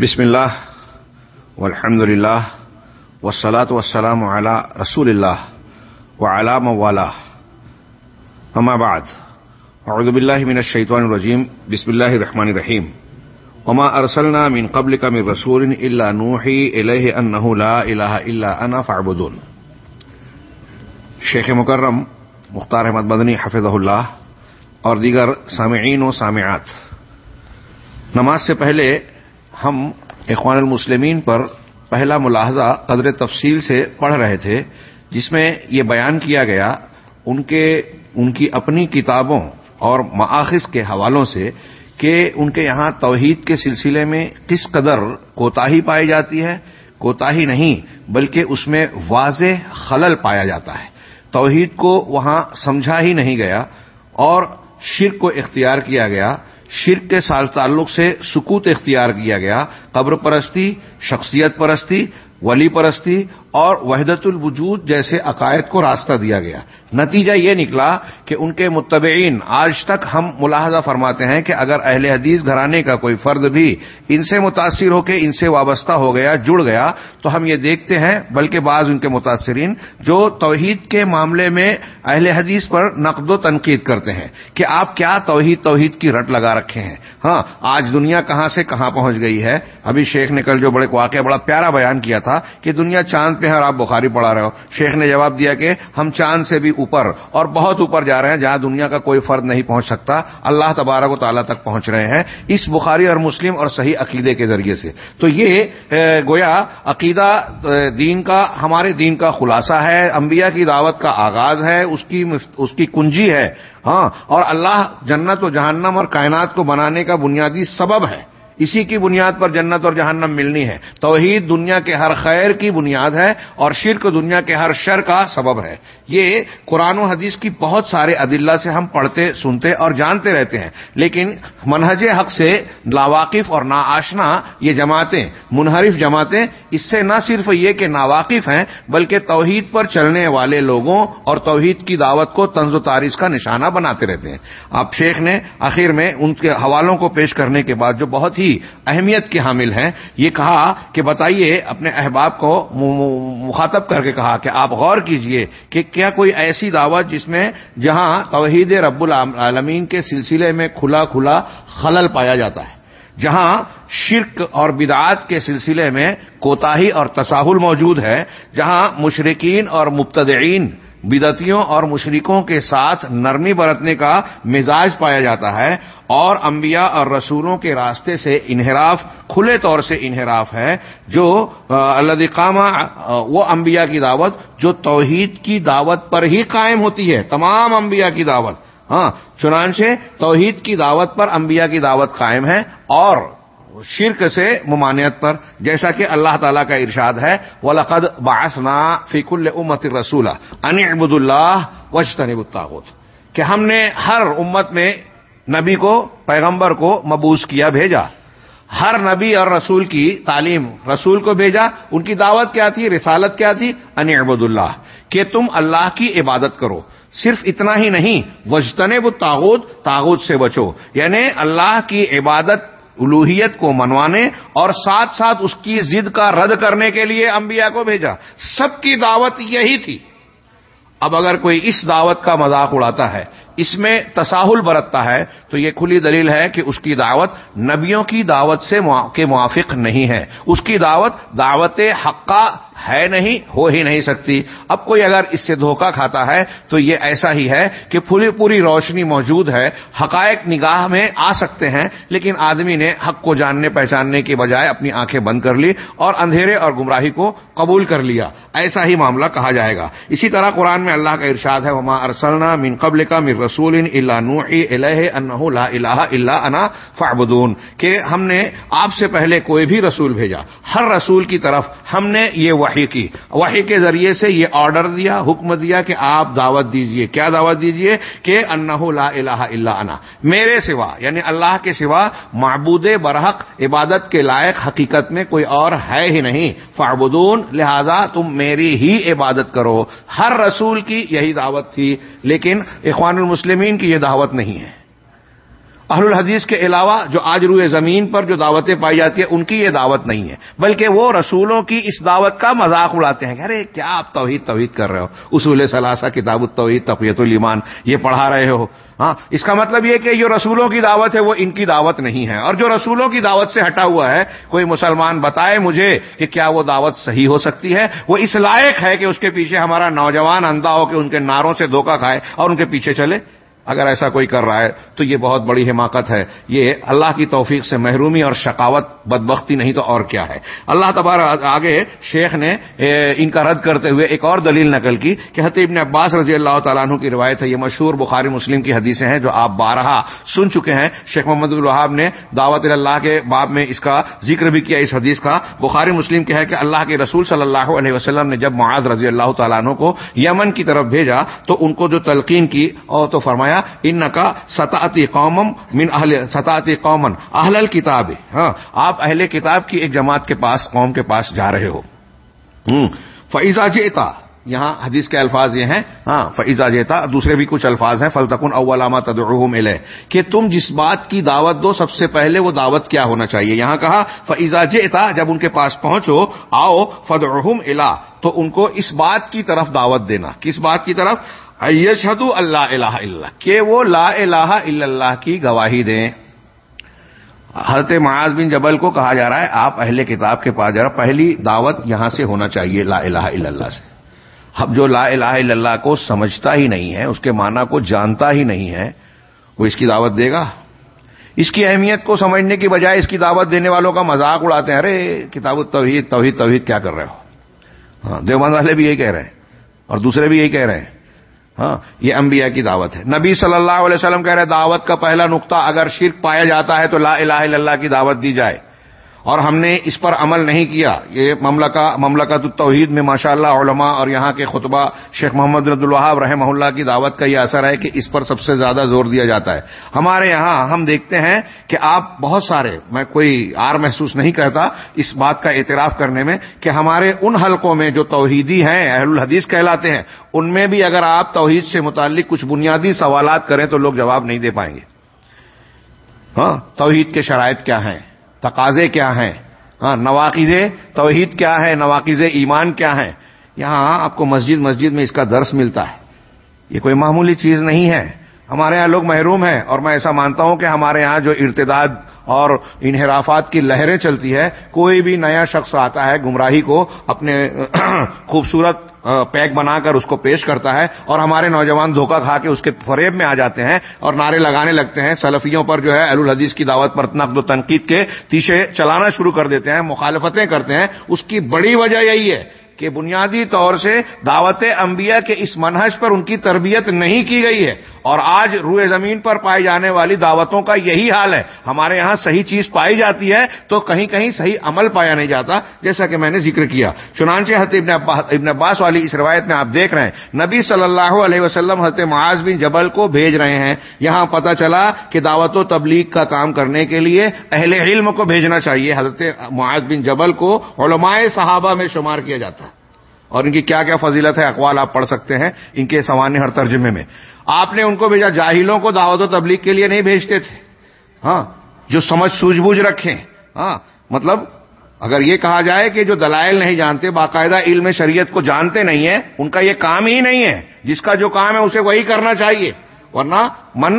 بسم اللہ والحمد للہ والصلاة والسلام على رسول اللہ وعلى موالا اما بعد، اعوذ باللہ من الشیطان الرجیم، بسم اللہ الرحمن الرحیم. وما ارسلنا من قبلك من رسول الا نوحی الیہ انه لا الہ الا انا فاعبدون. شیخ مکرم مختار احمد مدنی حفظہ اللہ اور دیگر سامعین و سامعات. نماز سے پہلے ہم اخوان المسلمین پر پہلا ملاحظہ قدر تفصیل سے پڑھ رہے تھے، جس میں یہ بیان کیا گیا، ان کے، ان کی اپنی کتابوں اور مآخذ کے حوالوں سے کہ ان کے یہاں توحید کے سلسلے میں کس قدر کوتاہی پائی جاتی ہے، کوتاہی نہیں، بلکہ اس میں واضح خلل پایا جاتا ہے۔ توحید کو وہاں سمجھا ہی نہیں گیا اور شرک کو اختیار کیا گیا۔ شرک کے سال تعلق سے سکوت اختیار کیا گیا، قبر پرستی، شخصیت پرستی، ولی پرستی اور وحدت الوجود جیسے عقائد کو راستہ دیا گیا۔ نتیجہ یہ نکلا کہ ان کے متبعین آج تک ہم ملاحظہ فرماتے ہیں کہ اگر اہل حدیث گھرانے کا کوئی فرد بھی ان سے متاثر ہو کے ان سے وابستہ ہو گیا، جڑ گیا، تو ہم یہ دیکھتے ہیں، بلکہ بعض ان کے متاثرین جو توحید کے معاملے میں اہل حدیث پر نقد و تنقید کرتے ہیں کہ آپ کیا توحید توحید کی رٹ لگا رکھے ہیں؟ ہاں آج دنیا کہاں سے کہاں پہنچ گئی ہے؟ ابھی شیخ نے کل جو بڑے واقعہ، بڑا پیارا بیان کیا تھا کہ دنیا چاند پہ ہے اور آپ بخاری پڑھا رہے ہو۔ شیخ نے جواب دیا کہ ہم چاند سے بھی اوپر اور بہت اوپر جا رہے ہیں، جہاں دنیا کا کوئی فرد نہیں پہنچ سکتا۔ اللہ تبارک و تعالیٰ تک پہنچ رہے ہیں اس بخاری اور مسلم اور صحیح عقیدے کے ذریعے سے۔ تو یہ گویا عقیدہ دین کا، ہمارے دین کا خلاصہ ہے، انبیاء کی دعوت کا آغاز ہے، اس کی اس کی کنجی ہے۔ ہاں اور اللہ جنت و جہنم اور کائنات کو بنانے کا بنیادی سبب ہے۔ اسی کی بنیاد پر جنت اور جہنم ملنی ہے۔ توحید دنیا کے ہر خیر کی بنیاد ہے اور شرک دنیا کے ہر شر کا سبب ہے۔ یہ قرآن و حدیث کی بہت سارے عدلہ سے ہم پڑھتے، سنتے اور جانتے رہتے ہیں۔ لیکن منہج حق سے لاواقف اور نا آشنا یہ جماعتیں، منحرف جماعتیں، اس سے نہ صرف یہ کہ ناواقف ہیں، بلکہ توحید پر چلنے والے لوگوں اور توحید کی دعوت کو تنز و تاریخ کا نشانہ بناتے رہتے ہیں۔ آپ شیخ نے آخر میں ان کے حوالوں کو پیش کرنے کے بعد جو بہت ہی اہمیت کے حامل ہیں۔ یہ کہا کہ بتائیے اپنے احباب کو مخاطب کر کے کہا کہ آپ غور کیجیے کہ کیا کوئی ایسی دعوت جس میں جہاں توحید رب العالمین کے سلسلے میں کھلا کھلا خلل پایا جاتا ہے، جہاں شرک اور بدعات کے سلسلے میں کوتاہی اور تساہل موجود ہے، جہاں مشرقین اور مبتدعین بدتیوں اور مشرکوں کے ساتھ نرمی برتنے کا مزاج پایا جاتا ہے اور انبیاء اور رسولوں کے راستے سے انحراف، کھلے طور سے انحراف ہے، جو اللہ قامہ وہ انبیاء کی دعوت جو توحید کی دعوت پر ہی قائم ہوتی ہے، تمام انبیاء کی دعوت۔ ہاں چنانچہ توحید کی دعوت پر انبیاء کی دعوت قائم ہے اور شرک سے ممانعت پر، جیسا کہ اللہ تعالیٰ کا ارشاد ہے، وَلَقَدْ بَعَثْنَا فِي كُلِّ أُمَّةٍ رَسُولًا أَنِ اعْبُدُوا اللَّهَ وَاجْتَنِبُوا الطَّاغُوتَ۔ کہ ہم نے ہر امت میں نبی کو، پیغمبر کو مبوس کیا، بھیجا۔ ہر نبی اور رسول کی تعلیم، رسول کو بھیجا۔ ان کی دعوت کیا تھی؟ رسالت کیا تھی؟ ان عبد اللہ کہ تم اللہ کی عبادت کرو۔ صرف اتنا ہی نہیں وجتنے وہ تاغت تاغت سے بچو۔ یعنی اللہ کی عبادت الوحیت کو منوانے اور ساتھ ساتھ اس کی ضد کا رد کرنے کے لیے انبیاء کو بھیجا۔ سب کی دعوت یہی تھی۔ اب اگر کوئی اس دعوت کا مذاق اڑاتا ہے اس میں تساہل برتتا ہے، تو یہ کھلی دلیل ہے کہ اس کی دعوت نبیوں کی دعوت سے کے موافق نہیں ہے۔ اس کی دعوت دعوت حقہ ہے نہیں، ہو ہی نہیں سکتی۔ اب کوئی اگر اس سے دھوکہ کھاتا ہے، تو یہ ایسا ہی ہے کہ پوری پوری روشنی موجود ہے۔ حقائق نگاہ میں آ سکتے ہیں، لیکن آدمی نے حق کو جاننے پہچاننے کے بجائے اپنی آنکھیں بند کر لی اور اندھیرے اور گمراہی کو قبول کر لیا۔ ایسا ہی معاملہ کہا جائے گا۔ اسی طرح قرآن میں اللہ کا ارشاد ہے، وما ارسلنا من قبل کا مر رسول اللہ نوحی الہ انہ لا الہ الا انا فعبدون کہ ہم نے آپ سے پہلے کوئی بھی رسول بھیجا۔ ہر رسول کی طرف ہم نے یہ وحی کی۔ وحی کے ذریعے سے یہ آرڈر دیا، حکم دیا کہ آپ دعوت دیجیے۔ کیا دعوت دیجیے؟ کہ انہ لا الہ الا انا۔ میرے سوا یعنی اللہ کے سوا معبود برحق، عبادت کے لائق حقیقت میں کوئی اور ہے ہی نہیں۔ فعبدون لہذا تم میری ہی عبادت کرو۔ ہر رسول کی یہی دعوت تھی، لیکن اخوان مسلمین کی یہ دعوت نہیں ہے۔ اہل الحدیث کے علاوہ جو آج روئے زمین پر جو دعوتیں پائی جاتی ہیں، ان کی یہ دعوت نہیں ہے۔ بلکہ وہ رسولوں کی اس دعوت کا مذاق اڑاتے ہیں کہ ارے، کیا آپ توحید توحید کر رہے ہو؟ اصول ثلاثہ، کتاب التوحید تقویت الایمان، یہ پڑھا رہے ہو۔ ہاں اس کا مطلب یہ کہ جو رسولوں کی دعوت ہے، وہ ان کی دعوت نہیں ہے۔ اور جو رسولوں کی دعوت سے ہٹا ہوا ہے، کوئی مسلمان بتائے مجھے کہ کیا وہ دعوت صحیح ہو سکتی ہے؟ وہ اس لائق ہے کہ اس کے پیچھے ہمارا نوجوان اندھا ہو کہ ان کے ناروں سے دھوکہ کھائے اور ان کے پیچھے چلے۔ اگر ایسا کوئی کر رہا ہے تو یہ بہت بڑی حماقت ہے۔ یہ اللہ کی توفیق سے محرومی اور شکاوت بدبختی نہیں تو اور کیا ہے۔ اللہ تبار آگے شیخ نے ان کا رد کرتے ہوئے ایک اور دلیل نقل کی کہ حتیب نے عباس رضی اللہ تعالیٰ عنہ کی روایت ہے۔ یہ مشہور بخاری مسلم کی حدیثیں ہیں جو آپ بارہا سن چکے ہیں۔ شیخ محمد الوہاب نے دعوت اللہ کے باب میں اس کا ذکر بھی کیا، اس حدیث کا۔ بخاری مسلم کے ہے کہ اللہ کے رسول صلی اللہ علیہ وسلم نے جب معاذ رضی اللہ تعالیٰ عنہ کو یمن کی طرف بھیجا تو ان کو جو تلقین کی، اور تو فرمایا فرمایا ان کا سطاطی قومم من اہل سطاطی قومن اہل کتاب ہاں آپ اہل کتاب کی ایک جماعت کے پاس، قوم کے پاس جا رہے ہو۔ فیضا جیتا یہاں حدیث کے الفاظ یہ ہیں۔ ہاں فیضا جیتا دوسرے بھی کچھ الفاظ ہیں۔ فلتکن اولامہ تدعوہم ملے کہ تم جس بات کی دعوت دو، سب سے پہلے وہ دعوت کیا ہونا چاہیے۔ یہاں کہا فیضا جیتا جب ان کے پاس پہنچو، آؤ فدعوہم الا تو ان کو اس بات کی طرف دعوت دینا۔ کس بات کی طرف؟ یشہدو اللہ الہ الا کہ وہ لا الہ الا اللہ کی گواہی دیں۔ حضرت معاذ بن جبل کو کہا جا رہا ہے، آپ اہل کتاب کے پاس جا رہا، پہلی دعوت یہاں سے ہونا چاہیے لا الہ الا اللہ سے۔ اب جو لا الہ الا اللہ کو سمجھتا ہی نہیں ہے، اس کے معنی کو جانتا ہی نہیں ہے، وہ اس کی دعوت دے گا۔ اس کی اہمیت کو سمجھنے کی بجائے اس کی دعوت دینے والوں کا مذاق اڑاتے ہیں۔ ارے، کتاب التوحید، توحید توحید کیا کر رہے ہو؟ ہاں دیوبند والے بھی یہی کہہ رہے ہیں اور دوسرے بھی یہی کہہ رہے ہیں۔ ہاں یہ انبیاء کی دعوت ہے۔ نبی صلی اللہ علیہ وسلم کہہ رہے دعوت کا پہلا نقطہ اگر شرک پایا جاتا ہے تو لا الہ الا اللہ کی دعوت دی جائے۔ اور ہم نے اس پر عمل نہیں کیا۔ یہ مملکہ مملکت التوحید میں ماشاء اللہ علماء اور یہاں کے خطبہ شیخ محمد رد الوہاب رحمہ اللہ کی دعوت کا یہ اثر ہے کہ اس پر سب سے زیادہ زور دیا جاتا ہے۔ ہمارے یہاں ہم دیکھتے ہیں کہ آپ بہت سارے میں کوئی آر محسوس نہیں کرتا اس بات کا اعتراف کرنے میں کہ ہمارے ان حلقوں میں جو توحیدی ہیں، اہل الحدیث کہلاتے ہیں، ان میں بھی اگر آپ توحید سے متعلق کچھ بنیادی سوالات کریں تو لوگ جواب نہیں دے پائیں گے۔ ہاں توحید کے شرائط کیا ہیں؟ تقاضے کیا ہیں؟ ہاں نواقز توحید کیا ہے؟ نواقز ایمان کیا ہے یہاں آپ کو مسجد مسجد میں اس کا درس ملتا ہے۔ یہ کوئی معمولی چیز نہیں ہے۔ ہمارے یہاں لوگ محروم ہیں اور میں ایسا مانتا ہوں کہ ہمارے یہاں جو ارتداد اور انحرافات کی لہریں چلتی ہے، کوئی بھی نیا شخص آتا ہے گمراہی کو اپنے خوبصورت پیک بنا کر اس کو پیش کرتا ہے اور ہمارے نوجوان دھوکہ کھا کے اس کے فریب میں آ جاتے ہیں اور نعرے لگانے لگتے ہیں۔ سلفیوں پر جو ہے اہل الحدیث کی دعوت پر نقد و تنقید کے تیشے چلانا شروع کر دیتے ہیں، مخالفتیں کرتے ہیں۔ اس کی بڑی وجہ یہی ہے کہ بنیادی طور سے دعوت انبیاء کے اس منحج پر ان کی تربیت نہیں کی گئی ہے۔ اور آج روئے زمین پر پائی جانے والی دعوتوں کا یہی حال ہے۔ ہمارے یہاں صحیح چیز پائی جاتی ہے تو کہیں کہیں صحیح عمل پایا نہیں جاتا، جیسا کہ میں نے ذکر کیا۔ چنانچہ حضرت ابن عباس والی اس روایت میں آپ دیکھ رہے ہیں۔ نبی صلی اللہ علیہ وسلم حضرت معاذ بن جبل کو بھیج رہے ہیں۔ یہاں پتہ چلا کہ دعوت و تبلیغ کا کام کرنے کے لیے اہل علم کو بھیجنا چاہیے۔ حضرت معاذ بن جبل کو علماء صحابہ میں شمار کیا جاتا ہے۔ اور ان کی کیا کیا فضیلت ہے، اقوال آپ پڑھ سکتے ہیں ان کے سوانح ہر ترجمے میں۔ آپ نے ان کو بھیجا، جاہلوں کو دعوت و تبلیغ کے لیے نہیں بھیجتے تھے۔ ہاں جو سمجھ سوجھ بوجھ رکھیں۔ ہاں مطلب اگر یہ کہا جائے کہ جو دلائل نہیں جانتے، باقاعدہ علم شریعت کو جانتے نہیں ہیں، ان کا یہ کام ہی نہیں ہے۔ جس کا جو کام ہے، اسے وہی کرنا چاہیے۔ ورنہ من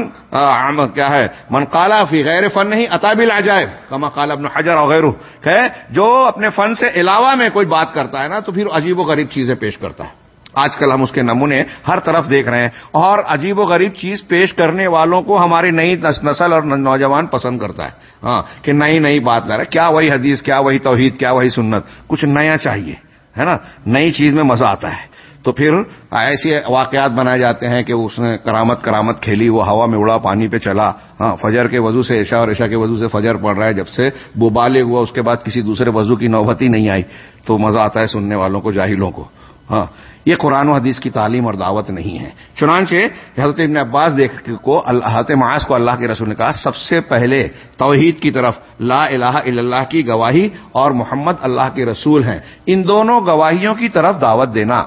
کیا ہے؟ من کالا فی غیر فن نہیں اطابل آ جائے کما کالا ابن حجر وغیرہ کہ جو اپنے فن سے علاوہ میں کوئی بات کرتا ہے نا، تو پھر عجیب و غریب چیزیں پیش کرتا ہے۔ آج کل ہم اس کے نمونے ہر طرف دیکھ رہے ہیں، اور عجیب و غریب چیز پیش کرنے والوں کو ہماری نئی نسل اور نوجوان پسند کرتا ہے۔ ہاں کہ نئی نئی بات لا رہا ہے کیا وہی حدیث، کیا وہی توحید، کیا وہی سنت؟ کچھ نیا چاہیے، ہے نا؟ نئی چیز میں مزہ آتا ہے۔ تو پھر ایسے واقعات بنائے جاتے ہیں کہ اس نے کرامت کرامت کھیلی، وہ ہوا میں اڑا، پانی پہ چلا۔ ہاں فجر کے وضو سے عشاء اور عشاء کے وضو سے فجر پڑ رہا ہے۔ جب سے وہ بالغ ہوا، اس کے بعد کسی دوسرے وضو کی نوبت ہی نہیں آئی۔ تو مزہ آتا ہے سننے والوں کو، جاہلوں کو۔ ہاں یہ قرآن و حدیث کی تعلیم اور دعوت نہیں ہے۔ چنانچہ حضرت ابن عباس دیکھ کو حضرت معاذ کو اللہ کے رسول نے کہا، سب سے پہلے توحید کی طرف لا الہ الا اللہ کی گواہی اور محمد اللہ کے رسول ہیں۔ ان دونوں گواہیوں کی طرف دعوت دینا۔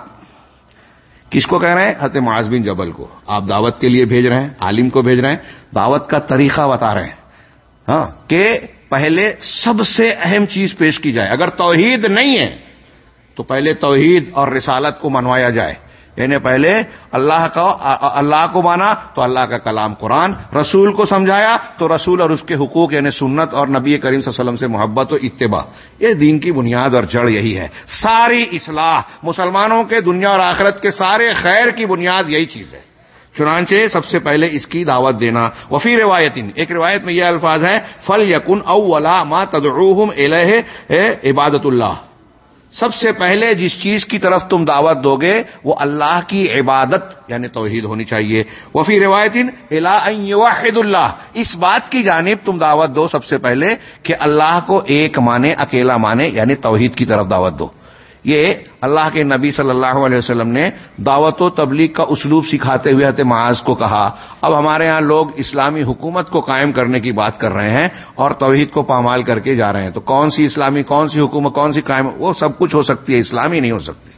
کس کو کہہ رہے ہیں؟ حضرت معاذ بن جبل کو۔ آپ دعوت کے لیے بھیج رہے ہیں، عالم کو بھیج رہے ہیں، دعوت کا طریقہ بتا رہے ہیں۔ ہاں کہ پہلے سب سے اہم چیز پیش کی جائے۔ اگر توحید نہیں ہے، تو پہلے توحید اور رسالت کو منوایا جائے۔ یعنی پہلے اللہ کا اللہ کو مانا تو اللہ کا کلام قرآن، رسول کو سمجھایا تو رسول اور اس کے حقوق یعنی سنت اور نبی کریم صلی اللہ علیہ وسلم سے محبت و اتباع۔ یہ دین کی بنیاد اور جڑ یہی ہے۔ ساری اصلاح مسلمانوں کے دنیا اور آخرت کے سارے خیر کی بنیاد یہی چیز ہے۔ چنانچہ سب سے پہلے اس کی دعوت دینا۔ وفی روایت ایک روایت میں یہ الفاظ ہے فل یقن اولا ما تدعوہم الہ عبادت اللہ۔ سب سے پہلے جس چیز کی طرف تم دعوت دو گے، وہ اللہ کی عبادت یعنی توحید ہونی چاہیے۔ وفی روایت واحد اللہ۔ اس بات کی جانب تم دعوت دو سب سے پہلے کہ اللہ کو ایک مانے، اکیلا مانے یعنی توحید کی طرف دعوت دو۔ یہ اللہ کے نبی صلی اللہ علیہ وسلم نے دعوت و تبلیغ کا اسلوب سکھاتے ہوئے حت معاذ کو کہا۔ اب ہمارے ہاں لوگ اسلامی حکومت کو قائم کرنے کی بات کر رہے ہیں اور توحید کو پامال کر کے جا رہے ہیں۔ تو کون سی اسلامی، کون سی حکومت، کون سی قائم، وہ سب کچھ ہو سکتی ہے، اسلامی نہیں ہو سکتی۔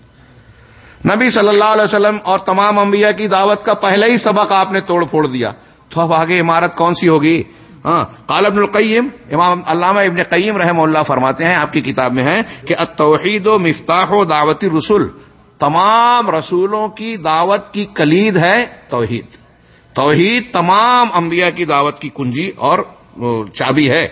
نبی صلی اللہ علیہ وسلم اور تمام انبیاء کی دعوت کا پہلے ہی سبق آپ نے توڑ پھوڑ دیا۔ تو اب آگے عمارت کون سی ہوگی؟ ہاں قال ابن القیم، امام علامہ ابن قیم رحم اللہ فرماتے ہیں، آپ کی کتاب میں ہے کہ التوحید و مفتاح و دعوتی رسول تمام رسولوں کی دعوت کی کلید ہے توحید۔ توحید تمام انبیاء کی دعوت کی کنجی اور چابی ہے۔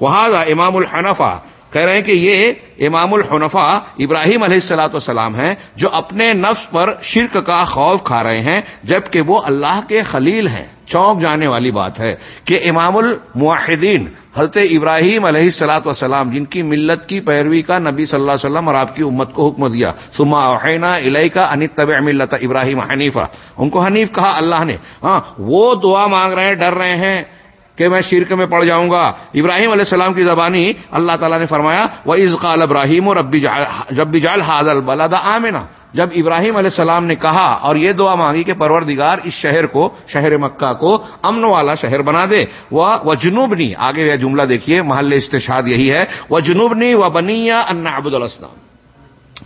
وہاں امام الحنفا کہہ رہے ہیں کہ یہ امام الحنفا ابراہیم علیہ السلاۃ والسلام ہیں جو اپنے نفس پر شرک کا خوف کھا رہے ہیں، جبکہ وہ اللہ کے خلیل ہیں۔ چونک جانے والی بات ہے کہ امام الموحدین، حضرت ابراہیم علیہ السلاۃ والسلام، جن کی ملت کی پیروی کا نبی صلی اللہ علیہ وسلم اور آپ کی امت کو حکم دیا سما اوحینا علیہ کا انت طب ملت ابراہیم حنیفہ۔ ان کو حنیف کہا اللہ نے۔ ہاں وہ دعا مانگ رہے ہیں، ڈر رہے ہیں۔ کہ میں شرک میں پڑ جاؤں گا۔ ابراہیم علیہ السلام کی زبانی اللہ تعالیٰ نے فرمایا وہ قال ابراہیم اور جب بھی جال حاضل بلادا آمنا۔ جب ابراہیم علیہ السلام نے کہا اور یہ دعا مانگی کہ پروردگار اس شہر کو، شہر مکہ کو امن والا شہر بنا دے۔ وہ جنوبنی آگے یہ جملہ دیکھیے، محل استشاد یہی ہے۔ وہ جنوبنی و بنیا ان ابود السلام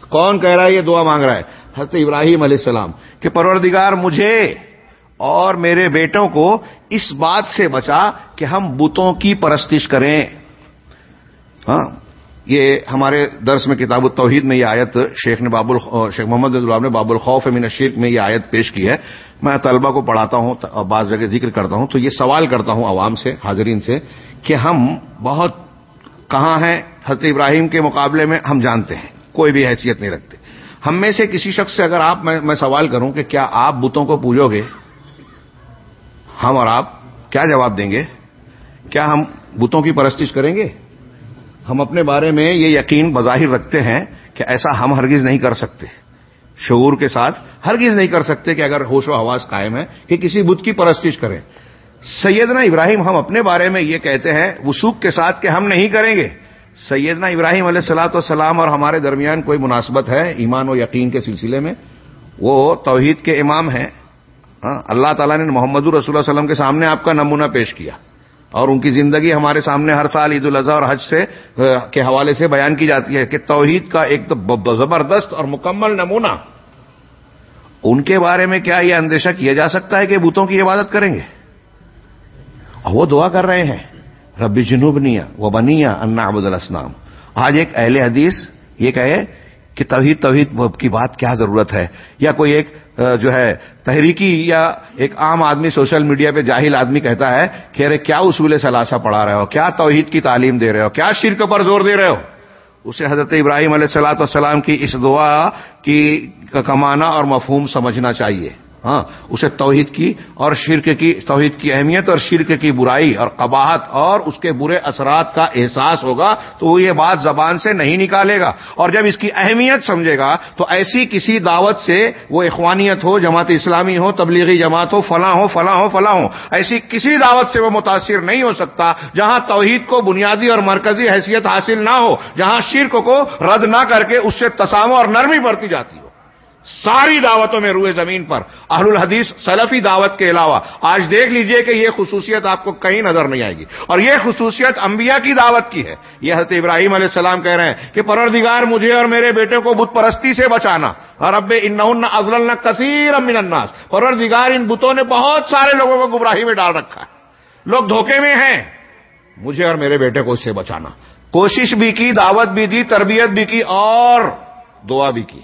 کون کہہ رہا ہے یہ دعا مانگ رہا ہے؟ حضرت ابراہیم علیہ السلام کہ پروردگار مجھے اور میرے بیٹوں کو اس بات سے بچا کہ ہم بتوں کی پرستش کریں۔ ہاں یہ ہمارے درس میں کتاب التوحید میں یہ آیت شیخ نے باب شیخ محمد اللہ نے باب الخوف من الشرک میں یہ آیت پیش کی ہے۔ میں طلبہ کو پڑھاتا ہوں اور بعض جگہ ذکر کرتا ہوں، تو یہ سوال کرتا ہوں عوام سے، حاضرین سے، کہ ہم بہت کہاں ہیں؟ حضرت ابراہیم کے مقابلے میں ہم جانتے ہیں، کوئی بھی حیثیت نہیں رکھتے۔ ہم میں سے کسی شخص سے اگر آپ، میں سوال کروں کہ کیا آپ بتوں کو پوجو گے ہم اور آپ کیا جواب دیں گے؟ کیا ہم بتوں کی پرستش کریں گے؟ ہم اپنے بارے میں یہ یقین بظاہر رکھتے ہیں کہ ایسا ہم ہرگز نہیں کر سکتے۔ شعور کے ساتھ ہرگز نہیں کر سکتے کہ اگر ہوش و حواس قائم ہے کہ کسی بت کی پرستش کریں۔ سیدنا ابراہیم ہم اپنے بارے میں یہ کہتے ہیں، وسوخ کے ساتھ کہ ہم نہیں کریں گے۔ سیدنا ابراہیم علیہ السلاۃ والسلام اور ہمارے درمیان کوئی مناسبت ہے ایمان و یقین کے سلسلے میں؟ وہ توحید کے امام ہیں۔ ہاں، اللہ تعالیٰ نے محمد رسول اللہ وسلم کے سامنے آپ کا نمونہ پیش کیا اور ان کی زندگی ہمارے سامنے ہر سال عید الاضحیٰ اور حج سے کے حوالے سے بیان کی جاتی ہے کہ توحید کا ایک تو زبردست اور مکمل نمونہ۔ ان کے بارے میں کیا یہ اندیشہ کیا جا سکتا ہے کہ بتوں کی عبادت کریں گے؟ اور وہ دعا کر رہے ہیں ربی جنوبنیا وہ بنیا انا ابود الاسلام آج ایک اہل حدیث یہ کہے کہ توحید توحید کی بات کیا ضرورت ہے؟ یا کوئی ایک جو ہے، تحریکی یا ایک عام آدمی سوشل میڈیا پہ جاہل آدمی کہتا ہے کہ ارے کیا اصول ثلاثہ پڑھا رہے ہو؟ کیا توحید کی تعلیم دے رہے ہو؟ کیا شرک پر زور دے رہے ہو؟ اسے حضرت ابراہیم علیہ السلاۃ والسلام کی اس دعا کی کمانا اور مفہوم سمجھنا چاہیے۔ ہاں اسے توحید کی اور شرک کی، توحید کی اہمیت اور شرک کی برائی اور قباہت اور اس کے برے اثرات کا احساس ہوگا تو وہ یہ بات زبان سے نہیں نکالے گا۔ اور جب اس کی اہمیت سمجھے گا تو ایسی کسی دعوت سے وہ اخوانیت ہو، جماعت اسلامی ہو، تبلیغی جماعت ہو، فلاں ہو فلاں ہو فلاں ہو، ایسی کسی دعوت سے وہ متاثر نہیں ہو سکتا جہاں توحید کو بنیادی اور مرکزی حیثیت حاصل نہ ہو، جہاں شرک کو رد نہ کر کے اس سے تسامو اور نرمی بڑھتی جاتی ہو۔ ساری دعوتوں میں روئے زمین پر۔ اہل الحدیث سلفی دعوت کے علاوہ۔ آج دیکھ لیجیے کہ یہ خصوصیت آپ کو کہیں نظر نہیں آئے گی۔ اور یہ خصوصیت انبیاء کی دعوت کی ہے۔ یہ حضرت ابراہیم علیہ السلام کہہ رہے ہیں کہ پروردگار مجھے اور میرے بیٹے کو بت پرستی سے بچانا۔ اور اب ان افضل کثیر امن الناس۔ پروردگار ان بتوں نے بہت سارے لوگوں کو گمراہی میں ڈال رکھا ہے۔ لوگ دھوکے میں ہیں۔ مجھے اور میرے بیٹے کو اس سے بچانا۔ کوشش بھی کی، دعوت بھی دی، تربیت بھی کی اور دعا بھی کی۔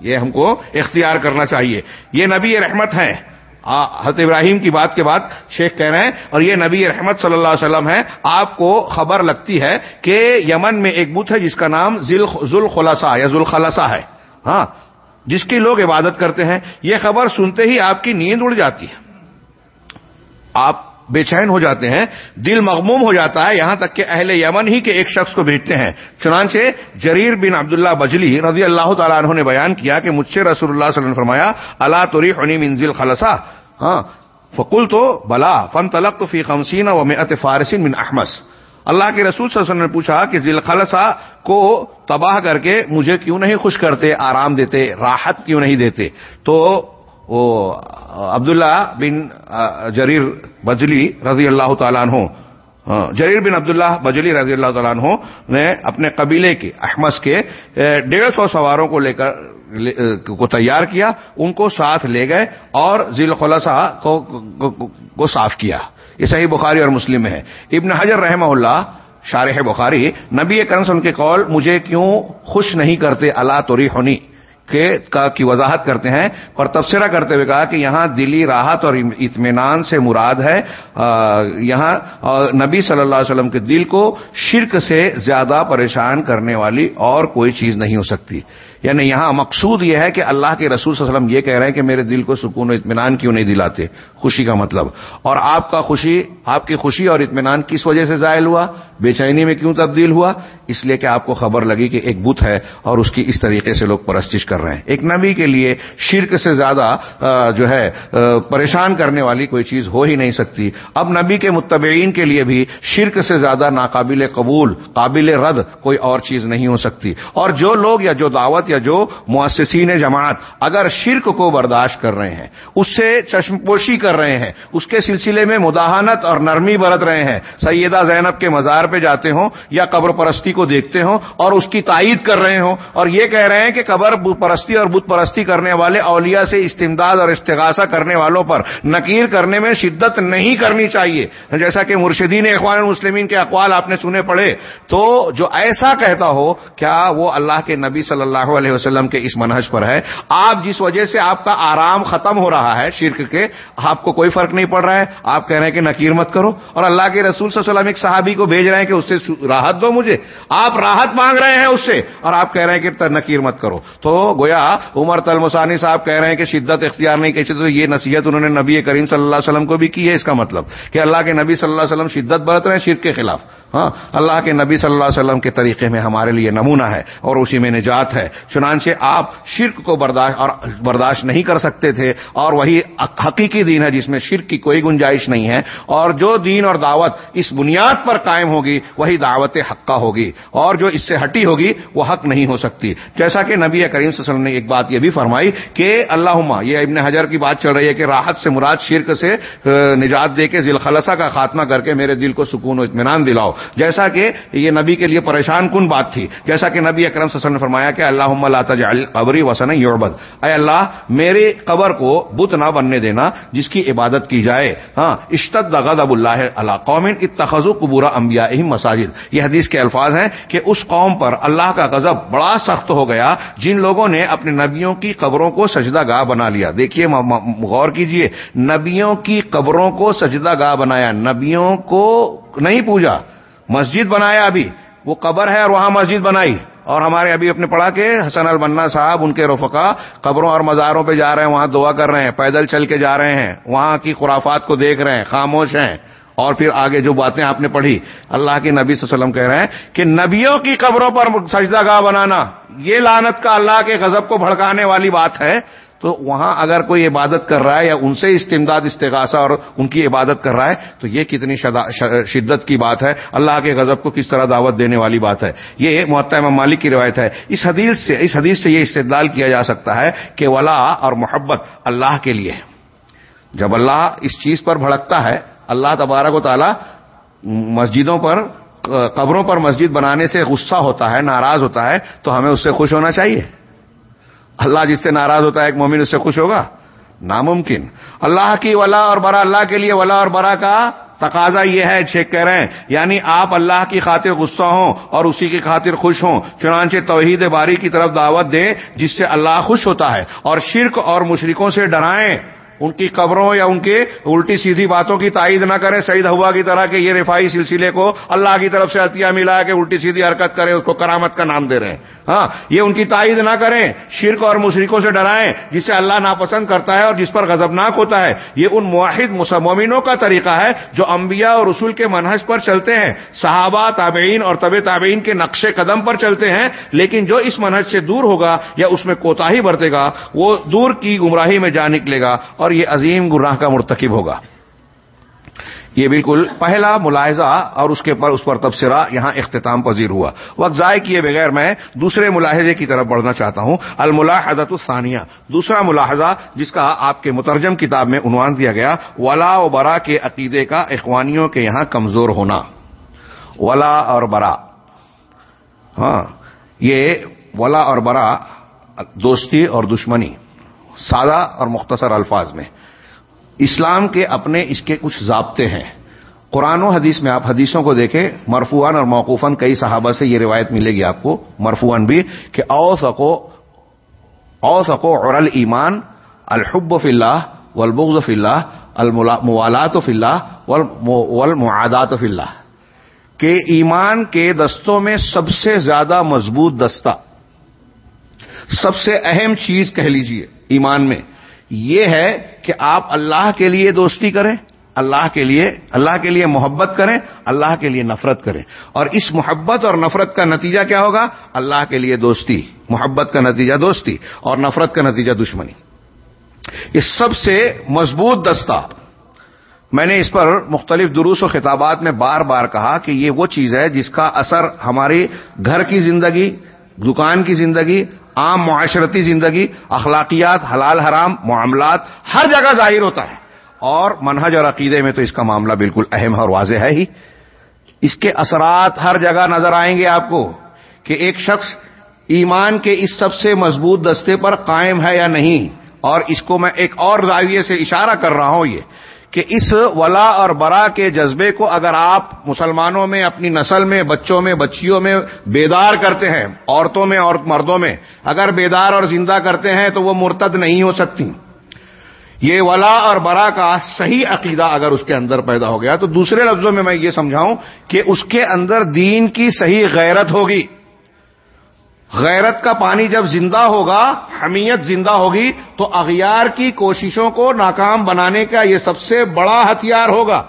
یہ ہم کو اختیار کرنا چاہیے۔ یہ نبی رحمت ہے حضرت ابراہیم کی بات کے بعد شیخ کہہ رہے ہیں، اور یہ نبی رحمت صلی اللہ علیہ وسلم ہے آپ کو خبر لگتی ہے کہ یمن میں ایک بت ہے جس کا نام ذل خلاصہ یا ذوالخلاصہ ہے۔ ہاں جس کی لوگ عبادت کرتے ہیں۔ یہ خبر سنتے ہی آپ کی نیند اڑ جاتی ہے۔ آپ بے چین ہو جاتے ہیں، دل مغموم ہو جاتا ہے یہاں تک کہ اہل یمن ہی کے ایک شخص کو بھیجتے ہیں۔ چنانچہ جریر بن عبداللہ بجلی رضی اللہ تعالیٰ عنہ نے بیان کیا کہ مجھ سے رسول اللہ صلی اللہ علیہ وسلم فرمایا اللہ توری عنی منزل خلسا ہاں فکل تو بلا فن تلق تو فی خمسین و میں فارسین بن احمس اللہ کے رسول صلی اللہ علیہ وسلم نے پوچھا کہ ذیل خلسا کو تباہ کر کے مجھے کیوں نہیں خوش کرتے، آرام دیتے، راحت کیوں نہیں دیتے؟ تو وہ عبداللہ بن جریر بجلی رضی اللہ تعالیٰ عنہ جریر بن عبداللہ بجلی رضی اللہ تعالیٰ عنہ نے اپنے قبیلے کے احمد کے ڈیڑھ سو سواروں کو لے کر کو تیار کیا، ان کو ساتھ لے گئے اور ذیل خلصہ کو صاف کیا۔ یہ صحیح بخاری اور مسلم میں ہے۔ ابن حجر رحمہ اللہ، شارح بخاری، نبی کرم کے قول، مجھے کیوں خوش نہیں کرتے اللہ توری ہونی کی وضاحت کرتے ہیں اور تبصرہ کرتے ہوئے کہا کہ یہاں دلی راحت اور اطمینان سے مراد ہے۔ یہاں نبی صلی اللہ علیہ وسلم کے دل کو شرک سے زیادہ پریشان کرنے والی اور کوئی چیز نہیں ہو سکتی۔ یعنی یہاں مقصود یہ ہے کہ اللہ کے رسول صلی اللہ علیہ وسلم یہ کہہ رہے ہیں کہ میرے دل کو سکون و اطمینان کیوں نہیں دلاتے؟ خوشی کا مطلب۔ اور آپ کا خوشی، آپ کی خوشی اور اطمینان کس وجہ سے ظاہر ہوا؟ بے چینی میں کیوں تبدیل ہوا؟ اس لیے کہ آپ کو خبر لگی کہ ایک بت ہے اور اس کی اس طریقے سے لوگ پرستش کر رہے ہیں۔ ایک نبی کے لیے شرک سے زیادہ جو ہے پریشان کرنے والی کوئی چیز ہو ہی نہیں سکتی۔ اب نبی کے متبعین کے لیے بھی شرک سے زیادہ ناقابل قبول، قابل رد کوئی اور چیز نہیں ہو سکتی۔ اور جو لوگ یا جو دعوت یا جو مؤسسین جماعت اگر شرک کو برداشت کر رہے ہیں، اس سے چشم پوشی کر رہے ہیں، اس کے سلسلے میں مداحنت اور نرمی برت رہے ہیں، سیدہ زینب کے مزار پہ جاتے ہوں یا قبر پرستی کو دیکھتے ہوں اور اس کی تائید کر رہے ہوں اور یہ کہہ رہے ہیں کہ قبر پرستی اور بت پرستی کرنے والے اولیاء سے استمداد اور استغاثہ کرنے والوں پر نکیر کرنے میں شدت نہیں کرنی چاہیے۔ جیسا کہ مرشدین اخوان المسلمین کے اقوال آپ نے سنے پڑے، تو جو ایسا کہتا ہو، کیا وہ اللہ کے نبی صلی اللہ علیہ وسلم کے اس منہج پر ہے؟ آپ جس وجہ سے آپ کا آرام ختم ہو رہا ہے شرک کے، آپ کو کوئی فرق نہیں پڑ رہا ہے۔ آپ کہہ رہے ہیں کہ نکیر مت کرو۔ اور اللہ کے رسول صلی اللہ علیہ وسلم ایک صحابی کو بھیج رہے ہیں کہ اس سے راحت دو مجھے۔ آپ راحت مانگ رہے ہیں اس سے اور آپ کہہ رہے ہیں کہ نکیر مت کرو۔ تو گویا عمر تلمسانی صاحب کہہ رہے ہیں کہ شدت اختیار نہیں کہ تو یہ نصیحت انہوں نے نبی کریم صلی اللہ علیہ وسلم کو بھی کی ہے۔ اس کا مطلب کہ اللہ کے نبی صلی اللہ علیہ وسلم شدت برت رہے ہیں شرک کے خلاف۔ ہاں اللہ کے نبی صلی اللہ علیہ وسلم کے طریقے میں ہمارے لیے نمونہ ہے اور اسی میں نجات ہے۔ چنانچہ آپ شرک کو برداشت اور برداشت نہیں کر سکتے تھے اور وہی حقیقی دین ہے جس میں شرک کی کوئی گنجائش نہیں ہے۔ اور جو دین اور دعوت اس بنیاد پر قائم ہوگی وہی دعوت حقہ ہوگی۔ اور جو اس سے ہٹی ہوگی، وہ حق نہیں ہو سکتی۔ جیسا کہ نبی کریم صلی اللہ علیہ وسلم نے ایک بات یہ بھی فرمائی کہ اللہ یہ ابن حجر کی بات چل رہی ہے کہ راحت سے مراد شرک سے نجات دے کے ذیل خلصہ کا خاتمہ کر کے میرے دل کو سکون و اطمینان دلاؤ۔ جیسا کہ یہ نبی کے لیے پریشان کن بات تھی۔ جیسا کہ نبی اکرم وسلم نے فرمایا کہ اللہ قبری وسن یوربد اے اللہ، میرے قبر کو بت نہ بننے دینا، جس کی عبادت کی جائے۔ ہاں اشتد غضب اللہ اللہ قوم اتخذوا قبور انبیاء مساجد۔ یہ حدیث کے الفاظ ہیں کہ اس قوم پر اللہ کا غضب بڑا سخت ہو گیا، جن لوگوں نے اپنے نبیوں کی قبروں کو سجدہ گاہ بنا لیا۔ دیکھیے غور کیجیے، نبیوں کی قبروں کو سجدہ گاہ بنایا، نبیوں کو نہیں پوجا، مسجد بنایا ابھی۔ وہ قبر ہے اور وہاں مسجد بنائی۔ اور ہمارے ابھی اپنے پڑھا کے حسن البنا صاحب، ان کے رفقا قبروں اور مزاروں پہ جا رہے ہیں، وہاں دعا کر رہے ہیں، پیدل چل کے جا رہے ہیں، وہاں کی خرافات کو دیکھ رہے ہیں، خاموش ہیں۔ اور پھر آگے جو باتیں آپ نے پڑھی، اللہ کے نبی صلی اللہ علیہ وسلم کہہ رہے ہیں کہ نبیوں کی قبروں پر سجدہ گاہ بنانا، یہ لانت کا اللہ کے غضب کو بھڑکانے والی بات ہے۔ تو وہاں اگر کوئی عبادت کر رہا ہے یا ان سے استمداد، استغاثہ اور ان کی عبادت کر رہا ہے، تو یہ کتنی شدت کی بات ہے۔ اللہ کے غضب کو کس طرح دعوت دینے والی بات ہے۔ یہ محتمہ مالک کی روایت ہے۔ اس حدیث سے، اس حدیث سے یہ استدلال کیا جا سکتا ہے کہ ولا اور محبت اللہ کے لیے۔ جب اللہ اس چیز پر بھڑکتا ہے اللہ تبارک و تعالی مسجدوں پر، قبروں پر مسجد بنانے سے غصہ ہوتا ہے، ناراض ہوتا ہے، تو ہمیں اس سے خوش ہونا چاہیے۔ اللہ جس سے ناراض ہوتا ہے، ایک مومن اس سے خوش ہوگا؟ ناممکن۔ اللہ کی ولا اور برا اللہ کے لیے ولا اور برا کا تقاضا یہ ہے چیک کہہ رہے ہیں۔ یعنی آپ اللہ کی خاطر غصہ ہوں اور اسی کی خاطر خوش ہوں، چنانچہ توحید باری کی طرف دعوت دیں، جس سے اللہ خوش ہوتا ہے۔ اور شرک اور مشرکوں سے ڈرائیں۔ ان کی قبروں یا ان کے الٹی سیدھی باتوں کی تائید نہ کریں، سعید ہوا کی طرح کہ یہ رفائی سلسلے کو اللہ کی طرف سے عطیہ ملا کہ الٹی سیدھی حرکت کریں، اس کو کرامت کا نام دے رہے ہیں۔ ہاں یہ ان کی تائید نہ کریں، شرک اور مشرکوں سے ڈرائیں، جسے اللہ ناپسند کرتا ہے اور جس پر غضبناک ہوتا ہے۔ یہ ان معاہد مسمومینوں کا طریقہ ہے جو انبیاء اور رسول کے منحص پر چلتے ہیں۔ صحابہ، تابعین اور طب تابعین کے نقش قدم پر چلتے ہیں، لیکن جو اس منحص سے دور ہوگا یا اس میں کوتا ہی برتے گا، وہ دور کی گمراہی میں جا نکلے گا۔ اور یہ عظیم گناہ کا مرتکب ہوگا۔ یہ بالکل پہلا ملاحظہ اور اس کے پر اس پر تبصرہ یہاں اختتام پذیر ہوا۔ وقت ضائع کیے بغیر میں دوسرے ملاحظے کی طرف بڑھنا چاہتا ہوں۔ الملاحدت الثانیہ۔ دوسرا ملاحظہ جس کا آپ کے مترجم کتاب میں عنوان دیا گیا، ولا و برا کے عقیدے کا اخوانیوں کے یہاں کمزور ہونا۔ ولا اور برا۔ ہاں یہ ولا اور برا دوستی اور دشمنی۔ سادہ اور مختصر الفاظ میں۔ اسلام کے اپنے اس کے کچھ ضابطے ہیں۔ قرآن و حدیث میں آپ حدیثوں کو دیکھیں مرفوان اور موقوفاً کئی صحابہ سے یہ روایت ملے گی آپ کو مرفوان بھی، کہ او سکو او سکو اور المان الحب فی اللہ والبغض فی اللہ الموالات فی اللہ والمعادات فی اللہ۔ کہ ایمان کے دستوں میں سب سے زیادہ مضبوط دستہ۔ سب سے اہم چیز کہہ لیجیے ایمان میں، یہ ہے کہ آپ اللہ کے لیے دوستی کریں، اللہ کے لیے، اللہ کے لیے محبت کریں، اللہ کے لیے نفرت کریں۔ اور اس محبت اور نفرت کا نتیجہ کیا ہوگا؟ اللہ کے لیے دوستی۔ محبت کا نتیجہ دوستی اور نفرت کا نتیجہ دشمنی۔ اس سب سے مضبوط دستہ میں نے اس پر مختلف دروس و خطابات میں بار بار کہا کہ یہ وہ چیز ہے جس کا اثر ہماری گھر کی زندگی دکان کی زندگی، عام معاشرتی زندگی، اخلاقیات، حلال حرام، معاملات، ہر جگہ ظاہر ہوتا ہے۔ اور منہج اور عقیدے میں تو اس کا معاملہ بالکل اہم اور واضح ہے ہی۔ اس کے اثرات ہر جگہ نظر آئیں گے آپ کو کہ ایک شخص ایمان کے اس سب سے مضبوط دستے پر قائم ہے یا نہیں۔ اور اس کو میں ایک اور زاویے سے اشارہ کر رہا ہوں یہ۔ کہ اس ولا اور برا کے جذبے کو اگر آپ مسلمانوں میں، اپنی نسل میں، بچوں میں، بچیوں میں بیدار کرتے ہیں، عورتوں میں اور مردوں میں، اگر بیدار اور زندہ کرتے ہیں تو وہ مرتد نہیں ہو سکتی۔ یہ ولا اور برا کا صحیح عقیدہ اگر اس کے اندر پیدا ہو گیا تو دوسرے لفظوں میں میں یہ سمجھاؤں کہ اس کے اندر دین کی صحیح غیرت ہوگی۔ غیرت کا پانی جب زندہ ہوگا، حمیت زندہ ہوگی، تو اغیار کی کوششوں کو ناکام بنانے کا یہ سب سے بڑا ہتھیار ہوگا۔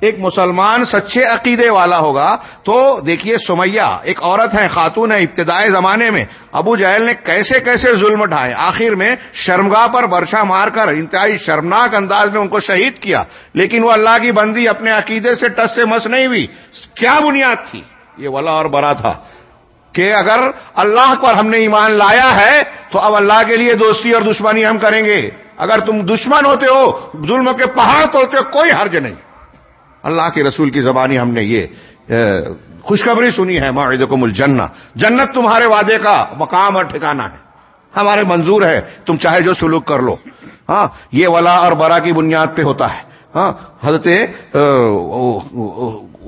ایک مسلمان سچے عقیدے والا ہوگا، تو دیکھیے سمیہ، ایک عورت ہے، خاتون ہے ابتدائی زمانے میں۔ ابو جہل نے کیسے کیسے ظلم ڈھائے آخر میں شرمگاہ پر برشا مار کر انتہائی شرمناک انداز میں ان کو شہید کیا۔ لیکن وہ اللہ کی بندی اپنے عقیدے سے ٹس سے مس نہیں ہوئی۔ کیا بنیاد تھی؟ یہ ولا اور برا تھا۔ کہ اگر اللہ پر ہم نے ایمان لایا ہے، تو اب اللہ کے لیے دوستی اور دشمنی ہم کریں گے۔ اگر تم دشمن ہوتے ہو، ظلم کے پہاڑ توڑتے ہو، کوئی حرج نہیں۔ اللہ کے رسول کی زبانی ہم نے یہ خوشخبری سنی ہے معاہدے کو مل جنت تمہارے وعدے کا مقام اور ٹھکانا ہے۔ ہمارے منظور ہے، تم چاہے جو سلوک کر لو۔ ہاں یہ ولا اور برا کی بنیاد پہ ہوتا ہے۔ ہاں حضرت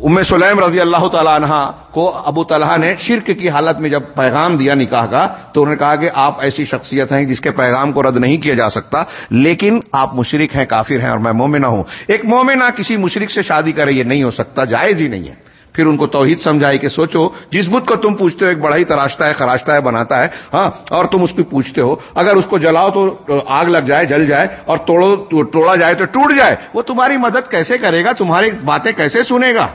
ام سلیم رضی اللہ تعالیٰ عنہ کو ابو طلحہ نے شرک کی حالت میں جب پیغام دیا نکاح کا، تو انہوں نے کہا کہ آپ ایسی شخصیت ہیں جس کے پیغام کو رد نہیں کیا جا سکتا، لیکن آپ مشرق ہیں، کافر ہیں اور میں مومنہ ہوں۔ ایک مومنہ کسی مشرق سے شادی کرے یہ نہیں ہو سکتا، جائز ہی نہیں ہے۔ پھر ان کو توحید سمجھائی کہ سوچو، جس بدھ کو تم پوچھتے ہو، ایک بڑا ہی تراشتا ہے خراشتا ہے، بناتا ہے ہاں اور تم اس کو پوچھتے ہو۔ اگر اس کو جلاؤ تو آگ لگ جائے، جل جائے، اور توڑو توڑا جائے تو ٹوٹ جائے۔ وہ تمہاری مدد کیسے کرے گا؟ تمہاری باتیں کیسے سنے گا؟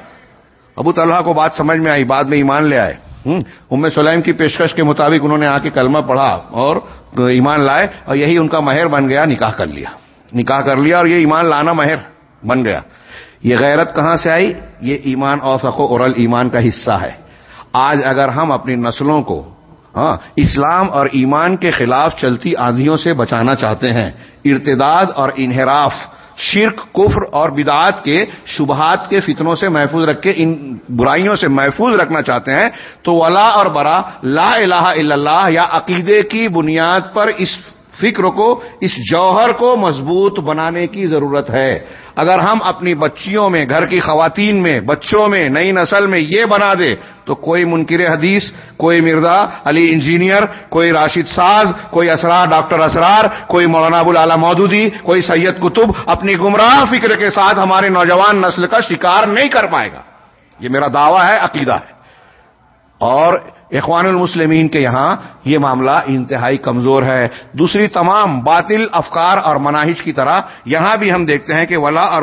ابو طلحہ کو بات سمجھ میں آئی، بعد میں ایمان لے آئے۔ ام سلیم کی پیشکش کے مطابق انہوں نے آ کے کلمہ پڑھا اور ایمان لائے اور یہی ان کا مہر بن گیا، نکاح کر لیا۔ نکاح کر لیا اور یہ ایمان لانا مہر بن گیا۔ یہ غیرت کہاں سے آئی؟ یہ ایمان اوسق و اورل ایمان کا حصہ ہے۔ آج اگر ہم اپنی نسلوں کو ہاں اسلام اور ایمان کے خلاف چلتی آندھیوں سے بچانا چاہتے ہیں، ارتداد اور انحراف شرک، کفر اور بدعات کے شبہات کے فتنوں سے محفوظ رکھ کے، ان برائیوں سے محفوظ رکھنا چاہتے ہیں، تو ولا اور برا، لا الہ الا اللہ یا عقیدے کی بنیاد پر اس فکر کو، اس جوہر کو مضبوط بنانے کی ضرورت ہے۔ اگر ہم اپنی بچیوں میں، گھر کی خواتین میں، بچوں میں، نئی نسل میں یہ بنا دے، تو کوئی منکر حدیث، کوئی مرزا علی انجینئر، کوئی راشد ساز، کوئی اسرار ڈاکٹر اسرار، کوئی مولانا ابو مودودی، کوئی سید کتب اپنی گمراہ فکر کے ساتھ ہمارے نوجوان نسل کا شکار نہیں کر پائے گا۔ یہ میرا دعویٰ ہے، عقیدہ ہے۔ اور اخوان المسلمین کے یہاں یہ معاملہ انتہائی کمزور ہے۔ دوسری تمام باطل افکار اور مناہج کی طرح یہاں بھی ہم دیکھتے ہیں کہ ولا اور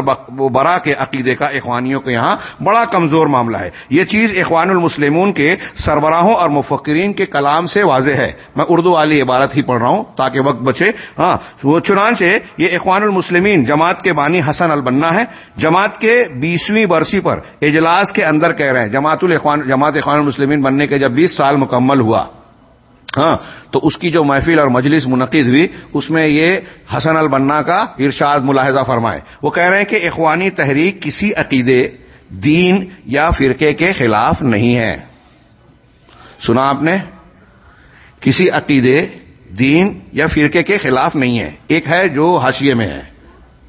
برا کے عقیدے کا اخوانیوں کے یہاں بڑا کمزور معاملہ ہے۔ یہ چیز اخوان المسلمون کے سربراہوں اور مفکرین کے کلام سے واضح ہے۔ میں اردو والی عبارت ہی پڑھ رہا ہوں تاکہ وقت بچے۔ ہاں وہ چنانچہ یہ اخوان المسلمین جماعت کے بانی حسن البنا ہے جماعت کے بیسویں برسی پر اجلاس کے اندر کہہ رہے ہیں۔ جماعت الاخوان جماعت اخوان المسلمین بننے کے جب بیس سال مکمل ہوا۔ ہاں تو اس کی جو محفل اور مجلس منعقد ہوئی، اس میں یہ حسن البنا کا ارشاد ملاحظہ فرمائے۔ وہ کہہ رہے ہیں کہ اخوانی تحریک کسی عقیدے، دین یا فرقے کے خلاف نہیں ہے۔ سنا آپ نے؟ کسی عقیدے، دین یا فرقے کے خلاف نہیں ہے۔ ایک ہے جو حاشیے میں ہے،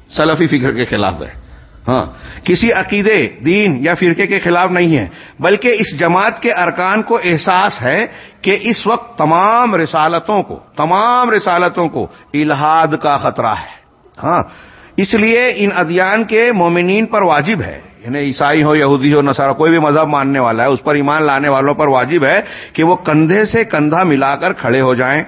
سلفی فکر کے خلاف ہے۔ ہاں کسی عقیدے، دین یا فرقے کے خلاف نہیں ہے، بلکہ اس جماعت کے ارکان کو احساس ہے کہ اس وقت تمام رسالتوں کو، تمام رسالتوں کو الہاد کا خطرہ ہے۔ ہاں اس لیے ان ادیان کے مومنین پر واجب ہے یعنی عیسائی ہو، یہودی ہو، نصارہ، کوئی بھی مذہب ماننے والا ہے، اس پر ایمان لانے والوں پر واجب ہے کہ وہ کندھے سے کندھا ملا کر کھڑے ہو جائیں۔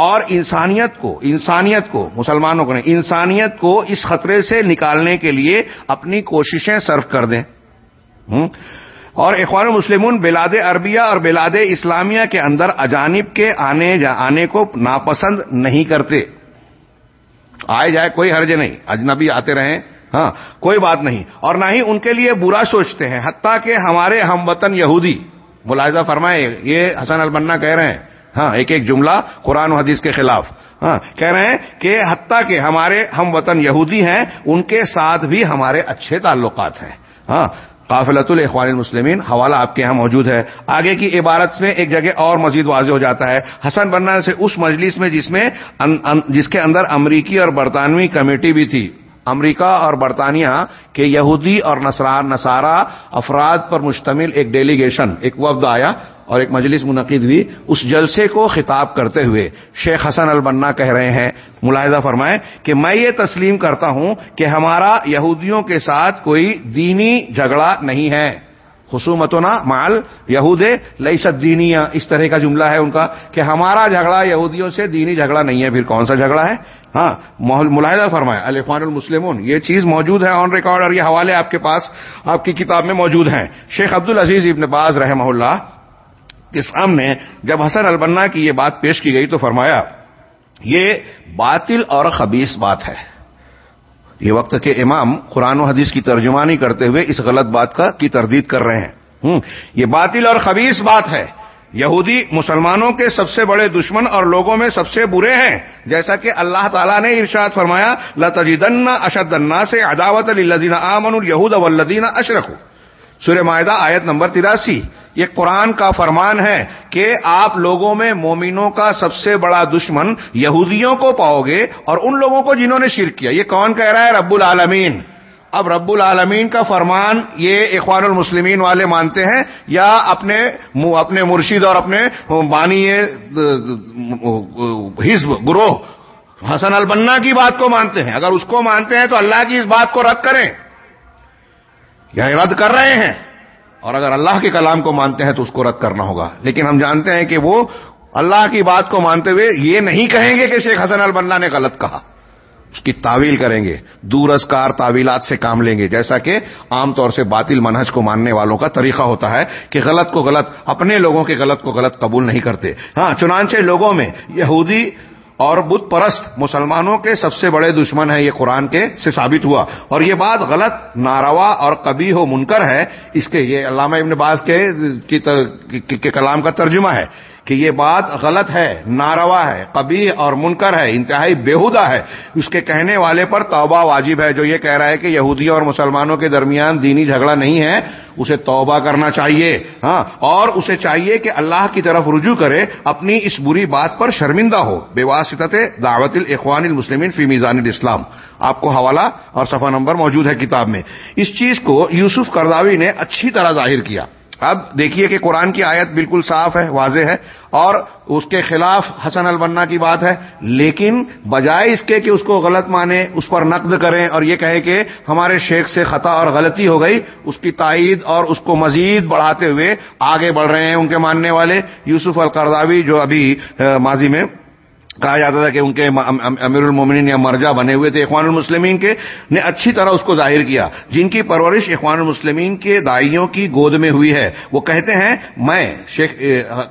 اور انسانیت کو انسانیت کو، مسلمانوں کو نہیں، انسانیت کو اس خطرے سے نکالنے کے لیے اپنی کوششیں صرف کر دیں۔ اور اخوان مسلمون، بلاد عربیہ اور بلاد اسلامیہ کے اندر اجانب کے آنے آنے کو ناپسند نہیں کرتے۔ آئے جائے کوئی حرج نہیں، اجنبی آتے رہیں ہاں کوئی بات نہیں۔ اور نہ ہی ان کے لیے برا سوچتے ہیں، حتیٰ کہ ہمارے ہم وطن یہودی، ملاحظہ فرمائے یہ حسن البنا کہہ رہے ہیں۔ ہاں ایک ایک جملہ قرآن و حدیث کے خلاف۔ ہاں کہہ رہے ہیں کہ حتیٰ کہ ہمارے ہم وطن یہودی ہیں، ان کے ساتھ بھی ہمارے اچھے تعلقات ہیں۔ ہاں قافلت الاخوان المسلمین، حوالہ آپ کے یہاں موجود ہے۔ آگے کی عبارت میں ایک جگہ اور مزید واضح ہو جاتا ہے۔ حسن بننا سے اس مجلس میں جس میں جس کے اندر امریکی اور برطانوی کمیٹی بھی تھی۔ امریکہ اور برطانیہ کے یہودی اور نصران نصارہ افراد پر مشتمل ایک ڈیلیگیشن ایک وفد آیا اور ایک مجلس منعقد ہوئی۔ اس جلسے کو خطاب کرتے ہوئے شیخ حسن البنا کہہ رہے ہیں، ملاحظہ فرمائیں کہ میں یہ تسلیم کرتا ہوں کہ ہمارا یہودیوں کے ساتھ کوئی دینی جھگڑا نہیں ہے۔ خصومتنا مال یہود لئی دینیا اس طرح کا جملہ ہے ان کا کہ ہمارا جھگڑا یہودیوں سے دینی جھگڑا نہیں ہے۔ پھر کون سا جھگڑا ہے؟ ہاں ملاحظہ فرمایا الفان المسلمون، یہ چیز موجود ہے آن ریکارڈ اور یہ حوالے آپ کے پاس، آپ کی کتاب میں موجود ہیں۔ شیخ عبد العزیز ابن باز رحمہ اللہ کے سامنے جب حسن البنا کی یہ بات پیش کی گئی تو فرمایا، یہ باطل اور خبیص بات ہے۔ یہ وقت کے امام قرآن و حدیث کی ترجمانی کرتے ہوئے اس غلط بات کا کی تردید کر رہے ہیں۔ یہ باطل اور خبیص بات ہے۔ یہودی مسلمانوں کے سب سے بڑے دشمن اور لوگوں میں سب سے برے ہیں، جیسا کہ اللہ تعالیٰ نے ارشاد فرمایا، لتجدن اشد النا سے عداوت الدین امن الہود ولدین اشرخ سورہ معاہدہ آیت نمبر تراسی۔ یہ قرآن کا فرمان ہے کہ آپ لوگوں میں مومنوں کا سب سے بڑا دشمن یہودیوں کو پاؤ گے اور ان لوگوں کو جنہوں نے شرک کیا۔ یہ کون کہہ رہا ہے؟ رب العالمین۔ اب رب العالمین کا فرمان یہ اخوان المسلمین والے مانتے ہیں یا اپنے اپنے مرشید اور اپنے بانی حزب، گروہ حسن البنا کی بات کو مانتے ہیں۔ اگر اس کو مانتے ہیں تو اللہ کی اس بات کو رد کریں۔ یا رد کر رہے ہیں۔ اور اگر اللہ کے کلام کو مانتے ہیں تو اس کو رد کرنا ہوگا۔ لیکن ہم جانتے ہیں کہ وہ اللہ کی بات کو مانتے ہوئے یہ نہیں کہیں گے کہ شیخ حسن البنا نے غلط کہا۔ اس کی تعویل کریں گے دورسکار تعویلات سے کام لیں گے، جیسا کہ عام طور سے باطل منہج کو ماننے والوں کا طریقہ ہوتا ہے کہ غلط کو غلط، اپنے لوگوں کے غلط کو غلط قبول نہیں کرتے۔ ہاں چنانچہ لوگوں میں یہودی اور بت پرست مسلمانوں کے سب سے بڑے دشمن ہیں، یہ قرآن کے سے ثابت ہوا۔ اور یہ بات غلط، ناروا اور کبھی ہو منکر ہے۔ اس کے یہ علامہ ابن باز کے کلام کا ترجمہ ہے۔ کہ یہ بات غلط ہے، ناروا ہے کبھی اور منکر ہے، انتہائی بےحدہ ہے۔ اس کے کہنے والے پر توبہ واجب ہے۔ جو یہ کہہ رہا ہے کہ یہودیوں اور مسلمانوں کے درمیان دینی جھگڑا نہیں ہے، اسے توبہ کرنا چاہیے۔ ہاں اور اسے چاہیے کہ اللہ کی طرف رجوع کرے، اپنی اس بری بات پر شرمندہ ہو۔ بے واسطت دعوت الاخوان المسلمین فی میزان الاسلام۔ آپ کو حوالہ اور صفحہ نمبر موجود ہے کتاب میں۔ اس چیز کو یوسف کرداوی نے اچھی طرح ظاہر کیا۔ اب دیکھیے کہ قرآن کی آیت بالکل صاف ہے، واضح ہے، اور اس کے خلاف حسن البنا کی بات ہے، لیکن بجائے اس کے کہ اس کو غلط مانے، اس پر نقد کریں اور یہ کہے کہ ہمارے شیخ سے خطا اور غلطی ہو گئی، اس کی تائید اور اس کو مزید بڑھاتے ہوئے آگے بڑھ رہے ہیں ان کے ماننے والے، یوسف القرداوی جو ابھی ماضی میں کہا جاتا تھا کہ ان کے امیر المومنین یا مرجا بنے ہوئے تھے اخوان المسلمین کے، نے اچھی طرح اس کو ظاہر کیا۔ جن کی پرورش اخوان المسلمین کے دائیوں کی گود میں ہوئی ہے۔ وہ کہتے ہیں، میں، شیخ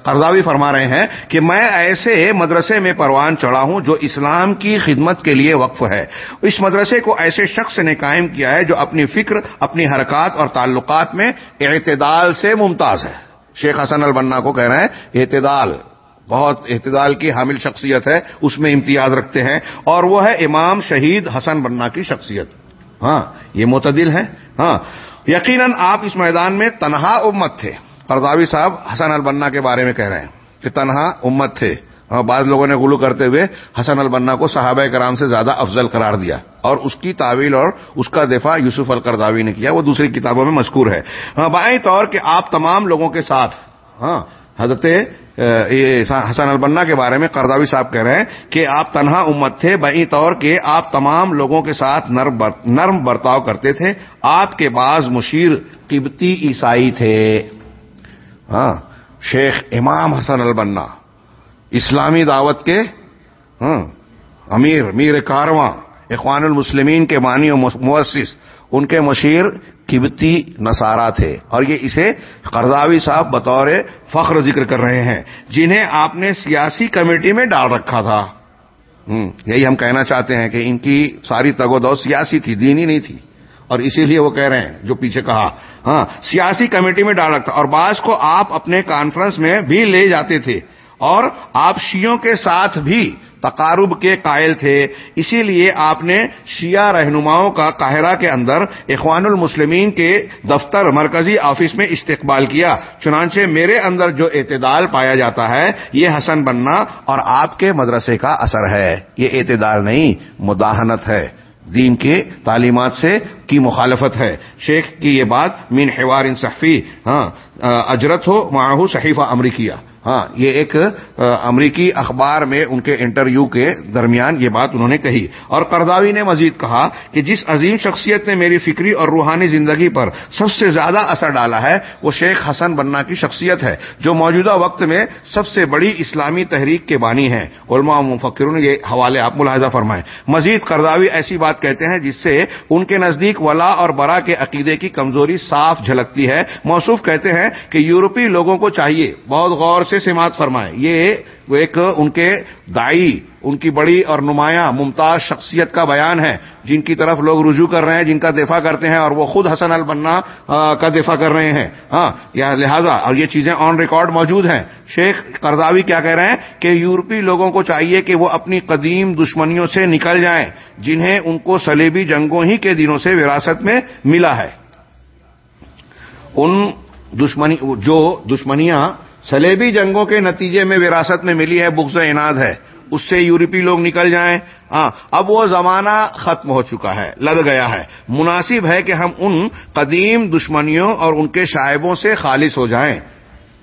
قرضاوی فرما رہے ہیں کہ میں ایسے مدرسے میں پروان چڑھا ہوں جو اسلام کی خدمت کے لیے وقف ہے۔ اس مدرسے کو ایسے شخص نے قائم کیا ہے جو اپنی فکر، اپنی حرکات اور تعلقات میں اعتدال سے ممتاز ہے۔ شیخ حسن البنا کو کہہ رہے ہیں، اعتدال۔ بہت اعتدال کی حامل شخصیت ہے، اس میں امتیاز رکھتے ہیں، اور وہ ہے امام شہید حسن بننا کی شخصیت۔ ہاں یہ معتدل ہے ہاں یقیناً آپ اس میدان میں تنہا امت تھے۔ قرضاوی صاحب حسن البنا کے بارے میں کہہ رہے ہیں کہ تنہا امت تھے۔ ہاں بعض لوگوں نے گلو کرتے ہوئے حسن البنا کو صحابہ کرام سے زیادہ افضل قرار دیا۔ اور اس کی تعویل اور اس کا دفاع یوسف القرداوی نے کیا، وہ دوسری کتابوں میں مذکور ہے۔ ہاں بائیں طور کہ آپ تمام لوگوں کے ساتھ ہاں حضرت حسن البنا کے بارے میں قرداوی صاحب کہہ رہے ہیں کہ آپ تنہا امت تھے، بئی طور کے آپ تمام لوگوں کے ساتھ نرم برتاؤ کرتے تھے۔ آپ کے بعض مشیر قبطی عیسائی تھے۔ ہاں شیخ امام حسن البنا، اسلامی دعوت کے ہاں امیر، میر کارواں، اخوان المسلمین کے معنی و مؤسس۔ ان کے مشیر قبطی نصارہ تھے اور یہ اسے قرضاوی صاحب بطور فخر ذکر کر رہے ہیں، جنہیں آپ نے سیاسی کمیٹی میں ڈال رکھا تھا۔ یہی ہم کہنا چاہتے ہیں کہ ان کی ساری تگو دو سیاسی تھی دینی نہیں تھی۔ اور اسی لیے وہ کہہ رہے ہیں، جو پیچھے کہا ہاں سیاسی کمیٹی میں ڈال رکھا اور بعض کو آپ اپنے کانفرنس میں بھی لے جاتے تھے۔ اور آپ شیوں کے ساتھ بھی تقارب کے قائل تھے۔ اسی لیے آپ نے شیعہ رہنماؤں کا قاہرہ کے اندر اخوان المسلمین کے دفتر مرکزی آفس میں استقبال کیا۔ چنانچہ میرے اندر جو اعتدال پایا جاتا ہے، یہ حسن بننا اور آپ کے مدرسے کا اثر ہے۔ یہ اعتدال نہیں، مداحنت ہے۔ دین کے تعلیمات سے کی مخالفت ہے۔ شیخ کی یہ بات مین حوار انصفی ہاں اجرت ہو، معاہو صحیفہ امریکیہ ہاں یہ ایک امریکی اخبار میں ان کے انٹرویو کے درمیان یہ بات انہوں نے کہی۔ اور قرضاوی نے مزید کہا کہ جس عظیم شخصیت نے میری فکری اور روحانی زندگی پر سب سے زیادہ اثر ڈالا ہے، وہ شیخ حسن بننا کی شخصیت ہے، جو موجودہ وقت میں سب سے بڑی اسلامی تحریک کے بانی ہیں۔ علماء مفکروں نے یہ حوالے آپ ملاحظہ فرمائے مزید قرضاوی ایسی بات کہتے ہیں جس سے ان کے نزدیک ولا اور برا کے عقیدے کی کمزوری صاف جھلکتی ہے۔ موصوف کہتے ہیں کہ یورپی لوگوں کو چاہیے، بہت غور سے سماعت فرمائے۔ یہ ایک ان کے دائی، ان کی بڑی اور نمایاں، ممتاز شخصیت کا بیان ہے۔ جن کی طرف لوگ رجوع کر رہے ہیں، جن کا دفاع کرتے ہیں اور وہ خود حسن البنا کا دفاع کر رہے ہیں۔ ہاں یا لہذا، اور یہ چیزیں آن ریکارڈ موجود ہیں۔ شیخ قرضاوی کیا کہہ رہے ہیں کہ یورپی لوگوں کو چاہیے کہ وہ اپنی قدیم دشمنیوں سے نکل جائیں، جنہیں ان کو سلیبی جنگوں ہی کے دنوں سے وراثت میں ملا ہے۔ ان دشمنی، جو دشمنیاں سلیبی جنگوں کے نتیجے میں وراثت میں ملی ہے، بغض اناد ہے۔ اس سے یورپی لوگ نکل جائیں۔ ہاں اب وہ زمانہ ختم ہو چکا ہے لد گیا ہے۔ مناسب ہے کہ ہم ان قدیم دشمنیوں اور ان کے شائبوں سے خالص ہو جائیں۔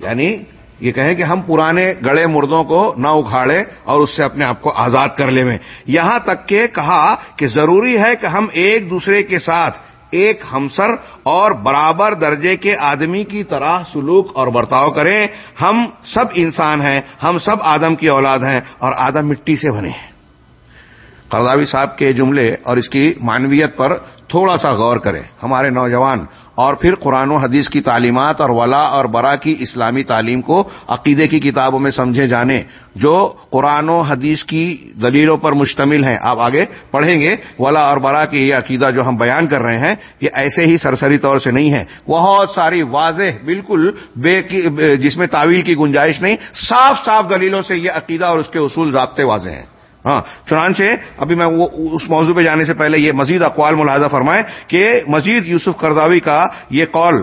یعنی یہ کہیں کہ ہم پرانے گڑے مردوں کو نہ اکھاڑے اور اس سے اپنے آپ کو آزاد کر لیں۔ یہاں تک کہ کہا کہ ضروری ہے کہ ہم ایک دوسرے کے ساتھ ایک ہمسر اور برابر درجے کے آدمی کی طرح سلوک اور برتاؤ کریں۔ ہم سب انسان ہیں، ہم سب آدم کی اولاد ہیں اور آدم مٹی سے بنے ہیں۔ قرضاوی صاحب کے جملے اور اس کی معنویت پر تھوڑا سا غور کریں۔ ہمارے نوجوان اور پھر قرآن و حدیث کی تعلیمات اور ولا اور برا کی اسلامی تعلیم کو عقیدے کی کتابوں میں سمجھے جانے، جو قرآن و حدیث کی دلیلوں پر مشتمل ہیں۔ آپ آگے پڑھیں گے، ولا اور برا کی یہ عقیدہ جو ہم بیان کر رہے ہیں، یہ ایسے ہی سرسری طور سے نہیں ہے۔ بہت ساری واضح، بالکل بے جس میں تعویل کی گنجائش نہیں، صاف صاف دلیلوں سے یہ عقیدہ اور اس کے اصول ضابطے واضح ہیں۔ ہاں چنانچہ ابھی میں وہ اس موضوع پہ جانے سے پہلے یہ مزید اقوال ملاحظہ فرمائیں کہ مزید یوسف کرداوی کا یہ قول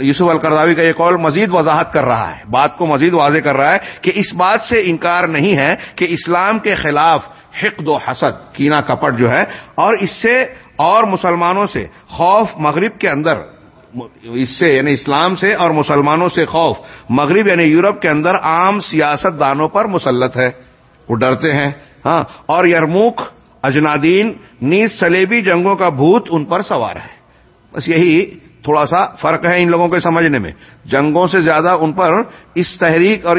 یوسف الکرداوی کا یہ قول مزید وضاحت کر رہا ہے۔ بات کو مزید واضح کر رہا ہے کہ اس بات سے انکار نہیں ہے کہ اسلام کے خلاف حقد و حسد، کینا کپٹ جو ہے، اور اس سے اور مسلمانوں سے خوف مغرب کے اندر، اس سے یعنی اسلام سے اور مسلمانوں سے خوف مغرب یعنی یورپ کے اندر عام سیاست دانوں پر مسلط ہے۔ وہ ڈرتے ہیں ہاں اور یرموک، اجنادین، نیز سلیبی جنگوں کا بھوت ان پر سوار ہے۔ بس یہی تھوڑا سا فرق ہے ان لوگوں کے سمجھنے میں۔ جنگوں سے زیادہ ان پر اس تحریک اور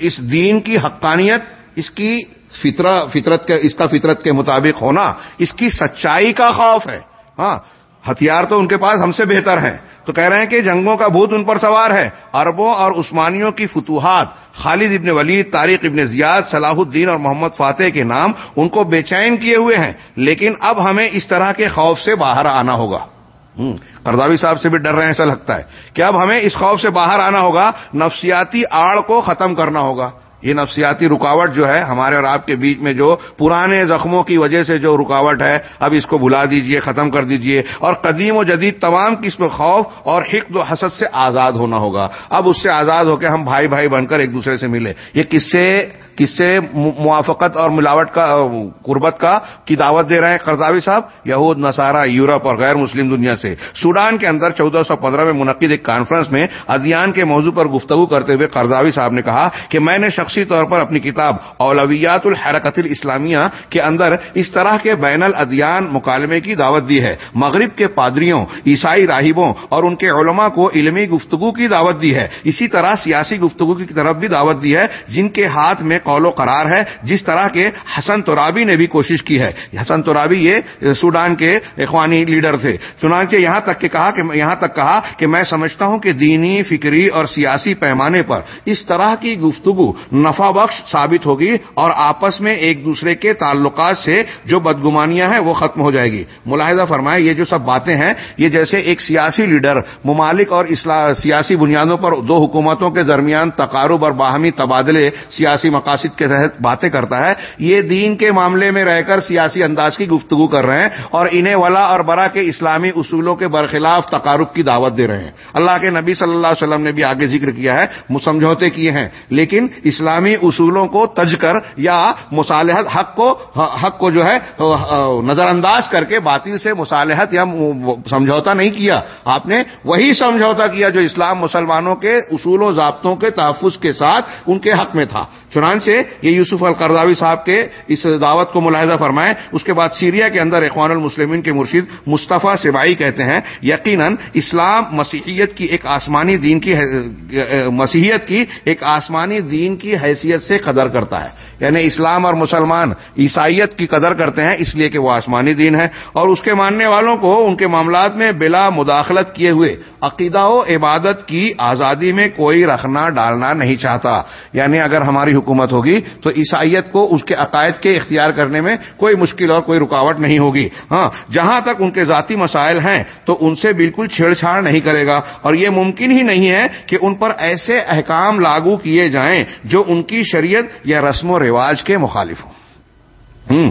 اس دین کی حقانیت، اس کی فطرت کے، اس کا فطرت کے مطابق ہونا، اس کی سچائی کا خوف ہے۔ ہاں ہتھیار تو ان کے پاس ہم سے بہتر ہیں۔ تو کہہ رہے ہیں کہ جنگوں کا بھوت ان پر سوار ہے۔ اربوں اور عثمانیوں کی فتوحات، خالد ابن ولید تاریخ ابن زیاد، صلاح الدین اور محمد فاتح کے نام ان کو بے چین کیے ہوئے ہیں۔ لیکن اب ہمیں اس طرح کے خوف سے باہر آنا ہوگا۔ کرداوی صاحب سے بھی ڈر رہے ہیں، ایسا لگتا ہے کہ اب ہمیں اس خوف سے باہر آنا ہوگا، نفسیاتی آڑ کو ختم کرنا ہوگا۔ یہ نفسیاتی رکاوٹ جو ہے، ہمارے اور آپ کے بیچ میں جو پرانے زخموں کی وجہ سے جو رکاوٹ ہے، اب اس کو بلا دیجیے، ختم کر دیجیے۔ اور قدیم و جدید تمام قسم خوف اور حقد و حسد سے آزاد ہونا ہوگا۔ اب اس سے آزاد ہو کے ہم بھائی بھائی بن کر ایک دوسرے سے ملے یہ کس سے کس سے موافقت اور ملاوٹ کا قربت کا کی دعوت دے رہے ہیں؟ قرضاوی صاحب، یہود، نصارہ، یورپ اور غیر مسلم دنیا سے۔ سوڈان کے اندر چودہ سو پندرہ میں منعقد ایک کانفرنس میں ادیان کے موضوع پر گفتگو کرتے ہوئے قرضاوی صاحب نے کہا کہ میں نے شخصی طور پر اپنی کتاب اولویات الحرکت الاسلامیہ کے اندر اس طرح کے بین الادیان مکالمے کی دعوت دی ہے۔ مغرب کے پادریوں، عیسائی راہبوں اور ان کے علماء کو علمی گفتگو کی دعوت دی ہے۔ اسی طرح سیاسی گفتگو کی طرف بھی دعوت دی ہے، جن کے ہاتھ میں قول و قرار ہے، جس طرح کے حسن ترابی نے بھی کوشش کی ہے۔ حسن ترابی یہ سوڈان کے اخوانی لیڈر تھے۔ چنانچہ یہاں تک کہ کہا کہ، یہاں تک کہا کہ میں سمجھتا ہوں کہ دینی، فکری اور سیاسی پیمانے پر اس طرح کی گفتگو نفع بخش ثابت ہوگی اور آپس میں ایک دوسرے کے تعلقات سے جو بدگمانیاں ہیں وہ ختم ہو جائے گی۔ ملاحظہ فرمائے یہ جو سب باتیں ہیں، یہ جیسے ایک سیاسی لیڈر، ممالک اور سیاسی بنیادوں پر دو حکومتوں کے درمیان تقارب اور باہمی تبادلے سیاسی مقام مقاصد کے تحت باتیں کرتا ہے، یہ دین کے معاملے میں رہ کر سیاسی انداز کی گفتگو کر رہے ہیں اور انہیں ولا اور برا کے اسلامی اصولوں کے برخلاف تقارب کی دعوت دے رہے ہیں۔ اللہ کے نبی صلی اللہ علیہ وسلم نے بھی آگے ذکر کیا ہے سمجھوتے کیے ہیں، لیکن اسلامی اصولوں کو تج کر یا مصالحت حق کو حق کو جو ہے نظر انداز کر کے باطل سے مصالحت یا سمجھوتا نہیں کیا۔ آپ نے وہی سمجھوتا کیا جو اسلام مسلمانوں کے اصول و ضابطوں کے تحفظ کے ساتھ ان کے حق میں تھا۔ چنانچہ یہ یوسف القرضاوی صاحب کے اس دعوت کو ملاحظہ فرمائیں، اس کے بعد سیریا کے اندر اخوان المسلمین کے مرشد مصطفیٰ سبائی کہتے ہیں، یقیناً اسلام مسیحیت کی ایک آسمانی دین کی مسیحیت کی ایک آسمانی دین کی حیثیت سے قدر کرتا ہے۔ یعنی اسلام اور مسلمان عیسائیت کی قدر کرتے ہیں، اس لیے کہ وہ آسمانی دین ہے اور اس کے ماننے والوں کو ان کے معاملات میں بلا مداخلت کیے ہوئے عقیدہ و عبادت کی آزادی میں کوئی رکھنا ڈالنا نہیں چاہتا۔ یعنی اگر ہماری حکومت ہوگی تو عیسائیت کو اس کے عقائد کے اختیار کرنے میں کوئی مشکل اور کوئی رکاوٹ نہیں ہوگی۔ ہاں جہاں تک ان کے ذاتی مسائل ہیں تو ان سے بالکل چھیڑ چھاڑ نہیں کرے گا۔ اور یہ ممکن ہی نہیں ہے کہ ان پر ایسے احکام لاگو کیے جائیں جو ان کی شریعت یا رسم و رواج کے مخالف ہوں۔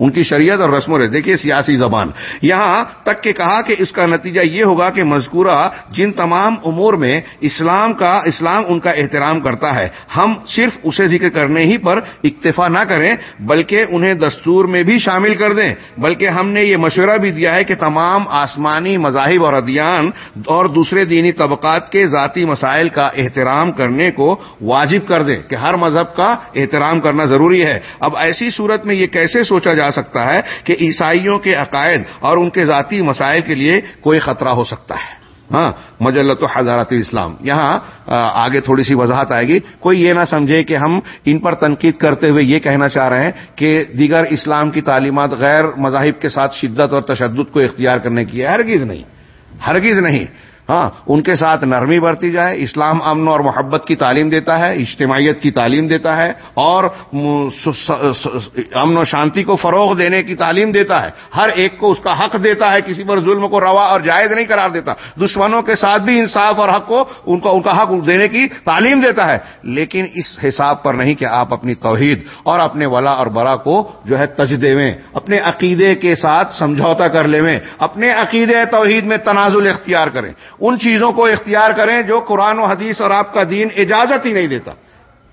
ان کی شریعت اور رسم و رواج دیکھیے سیاسی زبان۔ یہاں تک کہ کہا کہ اس کا نتیجہ یہ ہوگا کہ مذکورہ جن تمام امور میں اسلام کا، اسلام ان کا احترام کرتا ہے، ہم صرف اسے ذکر کرنے ہی پر اکتفا نہ کریں، بلکہ انہیں دستور میں بھی شامل کر دیں۔ بلکہ ہم نے یہ مشورہ بھی دیا ہے کہ تمام آسمانی مذاہب اور ادیان اور دوسرے دینی طبقات کے ذاتی مسائل کا احترام کرنے کو واجب کر دیں، کہ ہر مذہب کا احترام کرنا ضروری ہے۔ اب ایسی صورت میں یہ کیسے سوچا جا سکتا ہے کہ عیسائیوں کے عقائد اور ان کے ذاتی مسائل کے لیے کوئی خطرہ ہو سکتا ہے۔ ہاں مجلت و حضارت اسلام یہاں آگے تھوڑی سی وضاحت آئے گی۔ کوئی یہ نہ سمجھے کہ ہم ان پر تنقید کرتے ہوئے یہ کہنا چاہ رہے ہیں کہ دیگر اسلام کی تعلیمات غیر مذاہب کے ساتھ شدت اور تشدد کو اختیار کرنے کی ہے۔ ہرگز نہیں۔ ہرگز نہیں۔ ہاں ان کے ساتھ نرمی برتی جائے، اسلام امن اور محبت کی تعلیم دیتا ہے، اجتماعیت کی تعلیم دیتا ہے، اور امن و شانتی کو فروغ دینے کی تعلیم دیتا ہے۔ ہر ایک کو اس کا حق دیتا ہے، کسی پر ظلم کو روا اور جائز نہیں قرار دیتا۔ دشمنوں کے ساتھ بھی انصاف اور حق کو ان کو ان کا حق دینے کی تعلیم دیتا ہے۔ لیکن اس حساب پر نہیں کہ آپ اپنی توحید اور اپنے ولا اور برا کو جو ہے تجدے میں اپنے عقیدے کے ساتھ سمجھوتا کر لیں اپنے عقیدے توحید میں تنازل اختیار کریں۔ ان چیزوں کو اختیار کریں جو قرآن و حدیث اور آپ کا دین اجازت ہی نہیں دیتا۔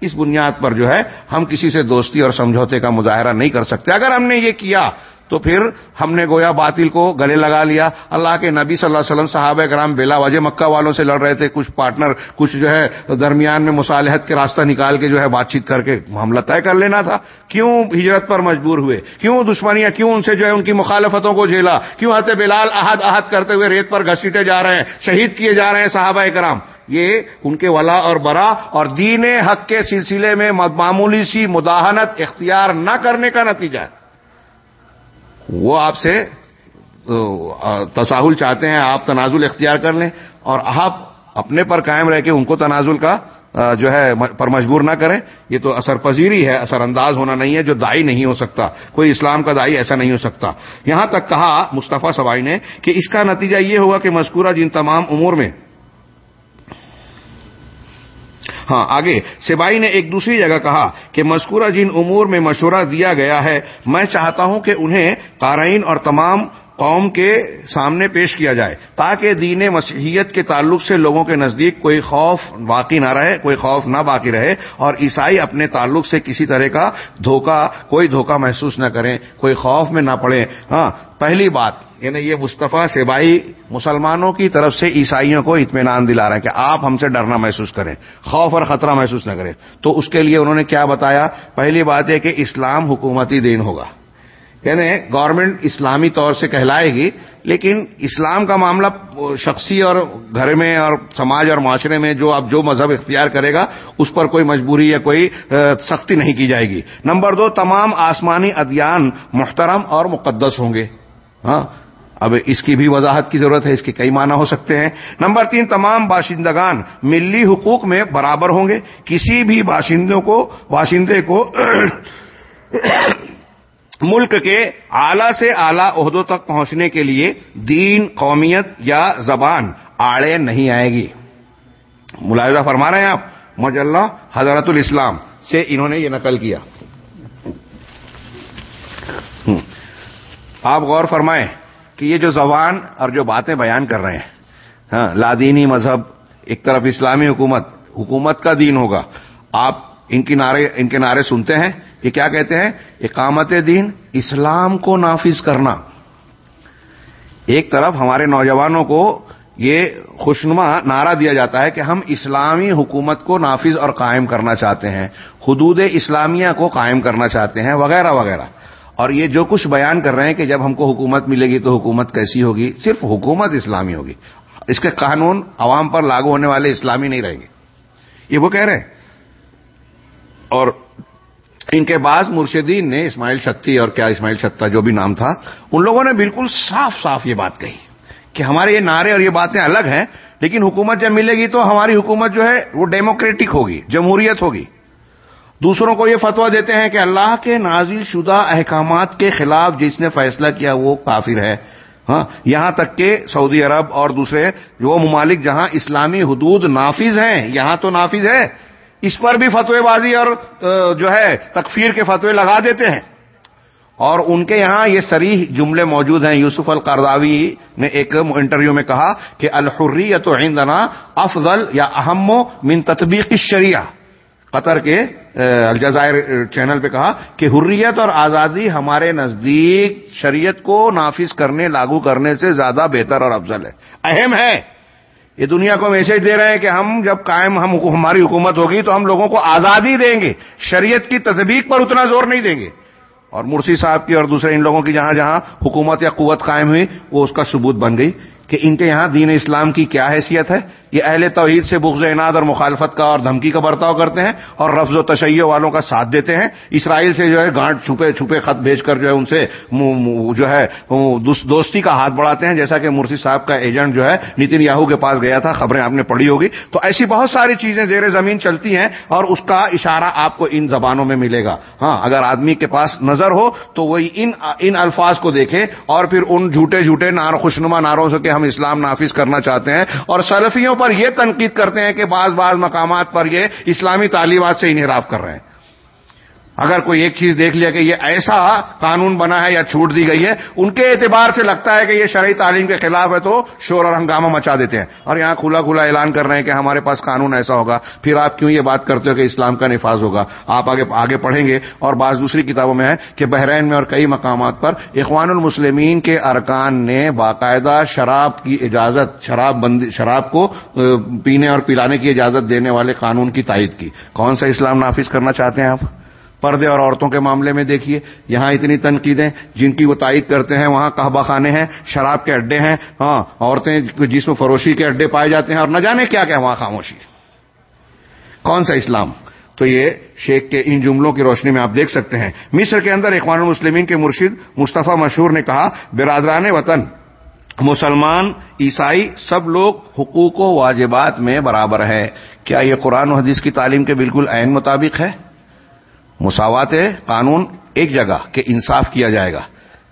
اس بنیاد پر جو ہے ہم کسی سے دوستی اور سمجھوتے کا مظاہرہ نہیں کر سکتے۔ اگر ہم نے یہ کیا تو پھر ہم نے گویا باطل کو گلے لگا لیا۔ اللہ کے نبی صلی اللہ علیہ وسلم صحابہ کرام بلا وجہ مکہ والوں سے لڑ رہے تھے۔ کچھ پارٹنر، کچھ جو ہے درمیان میں مصالحت کے راستہ نکال کے جو ہے بات چیت کر کے معاملہ طے کر لینا تھا۔ کیوں ہجرت پر مجبور ہوئے؟ کیوں دشمنیاں، کیوں ان سے جو ہے ان کی مخالفتوں کو جھیلا؟ کیوں ہتے بلال احد احد کرتے ہوئے ریت پر گھسیٹے جا رہے ہیں؟ شہید کیے جا رہے ہیں صحابہ کرام؟ یہ ان کے ولا اور برا اور دین حق کے سلسلے میں معمولی سی مداحنت، اختیار نہ کرنے کا نتیجہ ہے۔ وہ آپ سے تصاہل چاہتے ہیں آپ تنازل اختیار کر لیں اور آپ اپنے پر قائم رہ کے ان کو تنازل کا جو ہے پر مجبور نہ کریں۔ یہ تو اثر پذیری ہے، اثر انداز ہونا نہیں ہے، جو دائی نہیں ہو سکتا۔ کوئی اسلام کا دائی ایسا نہیں ہو سکتا۔ یہاں تک کہا مصطفیٰ سوائی نے کہ اس کا نتیجہ یہ ہوگا کہ مذکورہ جن تمام امور میں ہاں آگے، سبائی نے ایک دوسری جگہ کہا کہ مذکورہ جن امور میں مشورہ دیا گیا ہے، میں چاہتا ہوں کہ انہیں قارئین اور تمام قوم کے سامنے پیش کیا جائے تاکہ دین مسیحیت کے تعلق سے لوگوں کے نزدیک کوئی خوف باقی نہ رہے، کوئی خوف نہ باقی رہے اور عیسائی اپنے تعلق سے کسی طرح کا دھوکہ، کوئی دھوکہ محسوس نہ کریں، کوئی خوف میں نہ پڑے ہاں پہلی بات یعنی یہ مصطفیٰ سبائی مسلمانوں کی طرف سے عیسائیوں کو اطمینان دلا رہے ہیں کہ آپ ہم سے ڈرنا محسوس کریں، خوف اور خطرہ محسوس نہ کریں۔ تو اس کے لیے انہوں نے کیا بتایا؟ پہلی بات ہے کہ اسلام حکومتی دین ہوگا۔ یعنی گورنمنٹ اسلامی طور سے کہلائے گی، لیکن اسلام کا معاملہ شخصی اور گھر میں اور سماج اور معاشرے میں جو اب جو مذہب اختیار کرے گا، اس پر کوئی مجبوری یا کوئی سختی نہیں کی جائے گی۔ نمبر دو، تمام آسمانی ادیان محترم اور مقدس ہوں گے۔ ہاں اب اس کی بھی وضاحت کی ضرورت ہے، اس کے کئی معنی ہو سکتے ہیں۔ نمبر تین، تمام باشندگان ملی حقوق میں برابر ہوں گے۔ کسی بھی باشندوں کو، باشندے کو ملک کے اعلی سے اعلی عہدوں تک پہنچنے کے لیے دین، قومیت یا زبان آڑے نہیں آئے گی۔ ملاحظہ فرما رہے ہیں آپ؟ مجلہ حضرت الاسلام سے انہوں نے یہ نقل کیا۔ آپ غور فرمائیں کہ یہ جو زبان اور جو باتیں بیان کر رہے ہیں ہاں لادینی مذہب، ایک طرف اسلامی حکومت حکومت کا دین ہوگا۔ آپ ان کی نعرے ان کے نعرے سنتے ہیں۔ یہ کیا کہتے ہیں؟ اقامت دین، اسلام کو نافذ کرنا۔ ایک طرف ہمارے نوجوانوں کو یہ خوشنما نعرہ دیا جاتا ہے کہ ہم اسلامی حکومت کو نافذ اور قائم کرنا چاہتے ہیں، حدود اسلامیہ کو قائم کرنا چاہتے ہیں، وغیرہ وغیرہ۔ اور یہ جو کچھ بیان کر رہے ہیں کہ جب ہم کو حکومت ملے گی تو حکومت کیسی ہوگی؟ صرف حکومت اسلامی ہوگی۔ اس کے قانون عوام پر لاگو ہونے والے اسلامی نہیں رہیں گے۔ یہ وہ کہہ رہے ہیں۔ اور ان کے بعض مرشدین نے اسماعیل شکتی اور کیا اسماعیل شکتا جو بھی نام تھا، ان لوگوں نے بالکل صاف صاف یہ بات کہی کہ ہمارے یہ نعرے اور یہ باتیں الگ ہیں، لیکن حکومت جب ملے گی تو ہماری حکومت جو ہے وہ ڈیموکریٹک ہوگی، جمہوریت ہوگی۔ دوسروں کو یہ فتویٰ دیتے ہیں کہ اللہ کے نازل شدہ احکامات کے خلاف جس نے فیصلہ کیا وہ کافر ہے۔ ہاں یہاں تک کہ سعودی عرب اور دوسرے جو ممالک جہاں اسلامی حدود نافذ ہیں، یہاں تو نافذ ہے اس پر بھی فتوی بازی اور جو ہے، تکفیر کے فتوے لگا دیتے ہیں۔ اور ان کے یہاں یہ سریح جملے موجود ہیں۔ یوسف القرداوی نے ایک انٹرویو میں کہا کہ الحریت عندنا افضل یا اہم من تطبیق الشریعہ۔ قطر کے الجزائر چینل پہ کہا کہ حریت اور آزادی ہمارے نزدیک شریعت کو نافذ کرنے، لاگو کرنے سے زیادہ بہتر اور افضل ہے۔ اہم ہے۔ یہ دنیا کو میسج دے رہے ہیں کہ ہم جب قائم ہم ہماری حکومت ہوگی تو ہم لوگوں کو آزادی دیں گے، شریعت کی تدبیق پر اتنا زور نہیں دیں گے۔ اور مرسی صاحب کی اور دوسرے ان لوگوں کی جہاں جہاں حکومت یا قوت قائم ہوئی، وہ اس کا ثبوت بن گئی کہ ان کے یہاں دین اسلام کی کیا حیثیت ہے۔ یہ اہل توحید سے بغض عناد اور مخالفت کا اور دھمکی کا برتاؤ کرتے ہیں اور رفظ و تشیع والوں کا ساتھ دیتے ہیں۔ اسرائیل سے جو ہے گانٹ چھپے چھپے خط بھیج کر جو ہے ان سے جو ہے دوستی کا ہاتھ بڑھاتے ہیں۔ جیسا کہ مرسی صاحب کا ایجنٹ جو ہے نتن یاہو کے پاس گیا تھا، خبریں آپ نے پڑھی ہوگی۔ تو ایسی بہت ساری چیزیں زیر زمین چلتی ہیں اور اس کا اشارہ آپ کو ان زبانوں میں ملے گا۔ ہاں اگر آدمی کے پاس نظر ہو تو وہی ان ان الفاظ کو دیکھے اور پھر ان جھوٹے جھوٹے نار خوشنما ناروں سے کہ ہم اسلام نافذ کرنا چاہتے ہیں۔ اور سلفیوں پر یہ تنقید کرتے ہیں کہ بعض بعض مقامات پر یہ اسلامی تعلیمات سے انحراف کر رہے ہیں۔ اگر کوئی ایک چیز دیکھ لیا کہ یہ ایسا قانون بنا ہے یا چھوٹ دی گئی ہے، ان کے اعتبار سے لگتا ہے کہ یہ شرعی تعلیم کے خلاف ہے تو شور اور ہنگامہ مچا دیتے ہیں۔ اور یہاں کھلا کھلا اعلان کر رہے ہیں کہ ہمارے پاس قانون ایسا ہوگا۔ پھر آپ کیوں یہ بات کرتے ہو کہ اسلام کا نفاذ ہوگا؟ آپ آگے آگے پڑھیں گے۔ اور بعض دوسری کتابوں میں ہے کہ بحرین میں اور کئی مقامات پر اخوان المسلمین کے ارکان نے باقاعدہ شراب کی اجازت، شراب بندی، شراب کو پینے اور پلانے کی اجازت دینے والے قانون کی تائید کی۔ کون سا اسلام نافذ کرنا چاہتے ہیں آپ؟ پردے اور عورتوں کے معاملے میں دیکھیے، یہاں اتنی تنقیدیں جن کی وہ تائید کرتے ہیں، وہاں کہبہ خانے ہیں، شراب کے اڈے ہیں ہاں عورتیں جس میں فروشی کے اڈے پائے جاتے ہیں اور نہ جانے کیا کہ وہاں خاموشی کون سا اسلام؟ تو یہ شیخ کے ان جملوں کی روشنی میں آپ دیکھ سکتے ہیں۔ مصر کے اندر اخوان المسلمین کے مرشد مصطفیٰ مشہور نے کہا، برادران وطن، مسلمان، عیسائی سب لوگ حقوق و واجبات میں برابر ہے کیا یہ قرآن و حدیث کی تعلیم کے بالکل عین مطابق ہے؟ مساوات قانون ایک جگہ کہ انصاف کیا جائے گا۔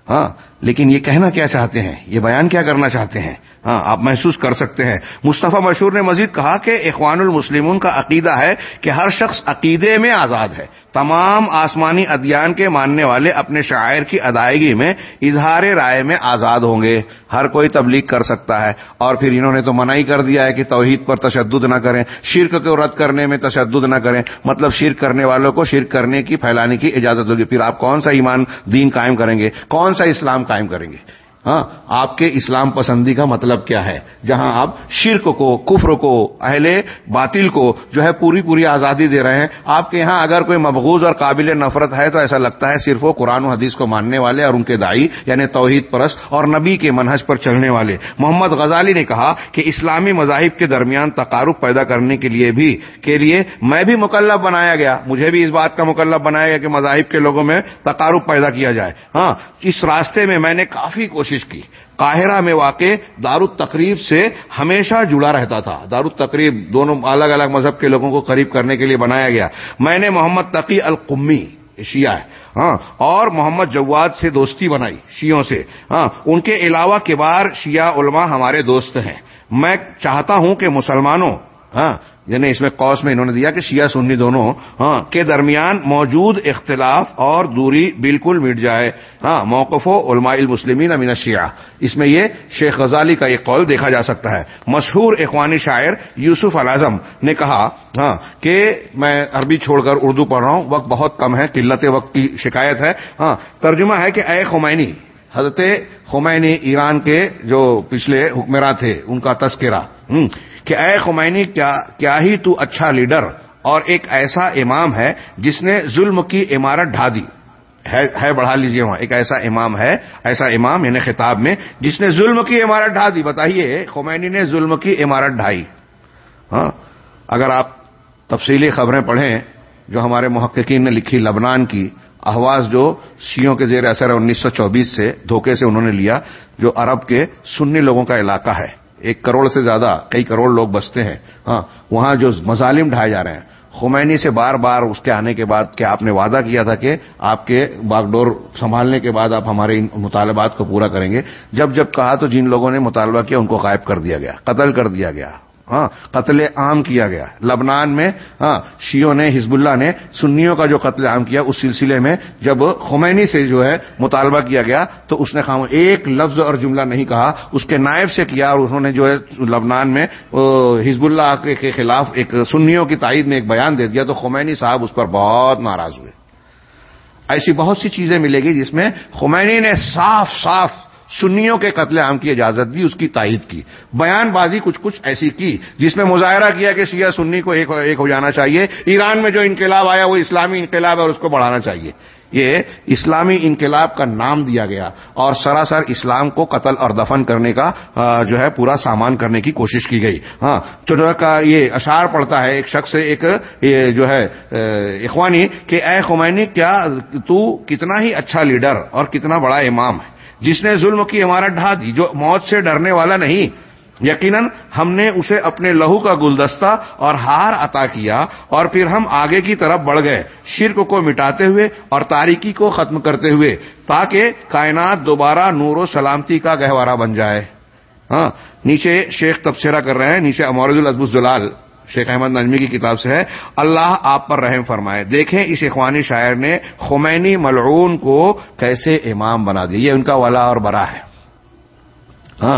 ہاں؟ لیکن یہ کہنا کیا چاہتے ہیں؟ یہ بیان کیا کرنا چاہتے ہیں؟ ہاں آپ محسوس کر سکتے ہیں۔ مصطفیٰ مشہور نے مزید کہا کہ اخوان المسلمون کا عقیدہ ہے کہ ہر شخص عقیدے میں آزاد ہے۔ تمام آسمانی ادیان کے ماننے والے اپنے شاعر کی ادائیگی میں اظہار رائے میں آزاد ہوں گے۔ ہر کوئی تبلیغ کر سکتا ہے۔ اور پھر انہوں نے تو منع ہی کر دیا ہے کہ توحید پر تشدد نہ کریں۔ شرک کو رد کرنے میں تشدد نہ کریں۔ مطلب شرک کرنے والوں کو شرک کرنے کی، پھیلانے کی اجازت ہوگی۔ پھر آپ کون سا ایمان دین قائم کریں گے؟ کون سا اسلام قائم قائم کریں گے۔ ہاں آپ کے اسلام پسندی کا مطلب کیا ہے؟ جہاں آپ شرک کو، کفر کو، اہل باطل کو جو ہے پوری پوری آزادی دے رہے ہیں، آپ کے یہاں اگر کوئی مبغوض اور قابل نفرت ہے تو ایسا لگتا ہے صرف وہ قرآن و حدیث کو ماننے والے اور ان کے دائی یعنی توحید پرست اور نبی کے منہج پر چلنے والے۔ محمد غزالی نے کہا کہ اسلامی مذاہب کے درمیان تقارب پیدا کرنے کے لیے بھی، کے لیے میں بھی مکلب بنایا گیا۔ مجھے بھی اس بات کا مکلب بنایا گیا کہ مذاہب کے لوگوں میں تقارب پیدا کیا جائے۔ ہاں اس راستے میں میں نے کافی کوشش کوشش کی۔ قاہرہ میں واقع دار التقریب سے ہمیشہ جڑا رہتا تھا۔ دار التقریب دونوں الگ الگ مذہب کے لوگوں کو قریب کرنے کے لیے بنایا گیا۔ میں نے محمد تقی القمی شیعہ ہے ہاں اور محمد جواد سے دوستی بنائی شیوں سے۔ ہاں ان کے علاوہ کبار شیعہ علماء ہمارے دوست ہیں۔ میں چاہتا ہوں کہ مسلمانوں ہاں یعنی اس میں کوس میں انہوں نے دیا کہ شیعہ سنی دونوں ہاں کے درمیان موجود اختلاف اور دوری بالکل مٹ جائے۔ ہاں موقف و علماء المسلمین امین شیعہ اس میں یہ شیخ غزالی کا یہ قول دیکھا جا سکتا ہے۔ مشہور اخوانی شاعر یوسف الازم نے کہا ہاں کہ میں عربی چھوڑ کر اردو پڑھ رہا ہوں، وقت بہت کم ہے، قلت وقت کی شکایت ہے۔ ہاں ترجمہ ہے کہ اے خمینی حضرت خمینی ایران کے جو پچھلے حکمراں تھے، ان کا تذکرہ۔ کہ اے خمینی، کیا کیا ہی تو اچھا لیڈر اور ایک ایسا امام ہے جس نے ظلم کی عمارت ڈھا دی۔ ہے بڑھا لیجیے وہاں۔ ایک ایسا امام ہے، ایسا امام یعنی خطاب میں، جس نے ظلم کی عمارت ڈھا دی۔ بتائیے، خمینی نے ظلم کی عمارت ڈھائی۔ ہاں اگر آپ تفصیلی خبریں پڑھیں جو ہمارے محققین نے لکھی لبنان کی احواز جو سیوں کے زیر اثر انیس سو چوبیس سے، دھوکے سے انہوں نے لیا، جو عرب کے سنی لوگوں کا علاقہ ہے۔ ایک کروڑ سے زیادہ، کئی کروڑ لوگ بستے ہیں۔ ہاں وہاں جو مظالم ڈھائے جا رہے ہیں۔ خمینی سے بار بار اس کے آنے کے بعد کہ آپ نے وعدہ کیا تھا کہ آپ کے باغڈور سنبھالنے کے بعد آپ ہمارے ان مطالبات کو پورا کریں گے؟ جب جب کہا تو جن لوگوں نے مطالبہ کیا ان کو غائب کر دیا گیا، قتل کر دیا گیا۔ ہاں قتل عام کیا گیا۔ لبنان میں ہاں شیوں نے حزب اللہ نے سنیوں کا جو قتل عام کیا، اس سلسلے میں جب خمینی سے جو ہے مطالبہ کیا گیا، تو اس نے خام ایک لفظ اور جملہ نہیں کہا، اس کے نائب سے کیا اور انہوں نے جو ہے لبنان میں حزب اللہ کے خلاف ایک سنیوں کی تائید میں ایک بیان دے دیا، تو خمینی صاحب اس پر بہت ناراض ہوئے۔ ایسی بہت سی چیزیں ملے گی جس میں خمینی نے صاف صاف سنیوں کے قتل عام کی اجازت دی، اس کی تائید کی۔ بیان بازی کچھ کچھ ایسی کی، جس میں مظاہرہ کیا کہ شیعہ سنی کو ایک ایک ہو جانا چاہیے۔ ایران میں جو انقلاب آیا، وہ اسلامی انقلاب ہے اور اس کو بڑھانا چاہیے۔ یہ اسلامی انقلاب کا نام دیا گیا اور سراسر اسلام کو قتل اور دفن کرنے کا جو ہے، پورا سامان کرنے کی کوشش کی گئی۔ ہاں تو یہ اشعار پڑتا ہے، ایک شخص ایک جو ہے اخوانی کہ، اے خمینی، کیا تو کتنا ہی اچھا لیڈر اور کتنا بڑا امام ہے؟ جس نے ظلم کی عمارت ڈھا دی، جو موت سے ڈرنے والا نہیں۔ یقیناً ہم نے اسے اپنے لہو کا گلدستہ اور ہار عطا کیا اور پھر ہم آگے کی طرف بڑھ گئے، شرک کو مٹاتے ہوئے اور تاریکی کو ختم کرتے ہوئے، تاکہ کائنات دوبارہ نور و سلامتی کا گہوارہ بن جائے۔ ہاں نیچے شیخ تبصرہ کر رہے ہیں، نیچے امورد العزب جلال شیخ احمد نجمی کی کتاب سے ہے، اللہ آپ پر رحم فرمائے۔ دیکھیں اس اخوانی شاعر نے خمینی ملعون کو کیسے امام بنا دیا۔ یہ ان کا ولا اور برا ہے۔ ہاں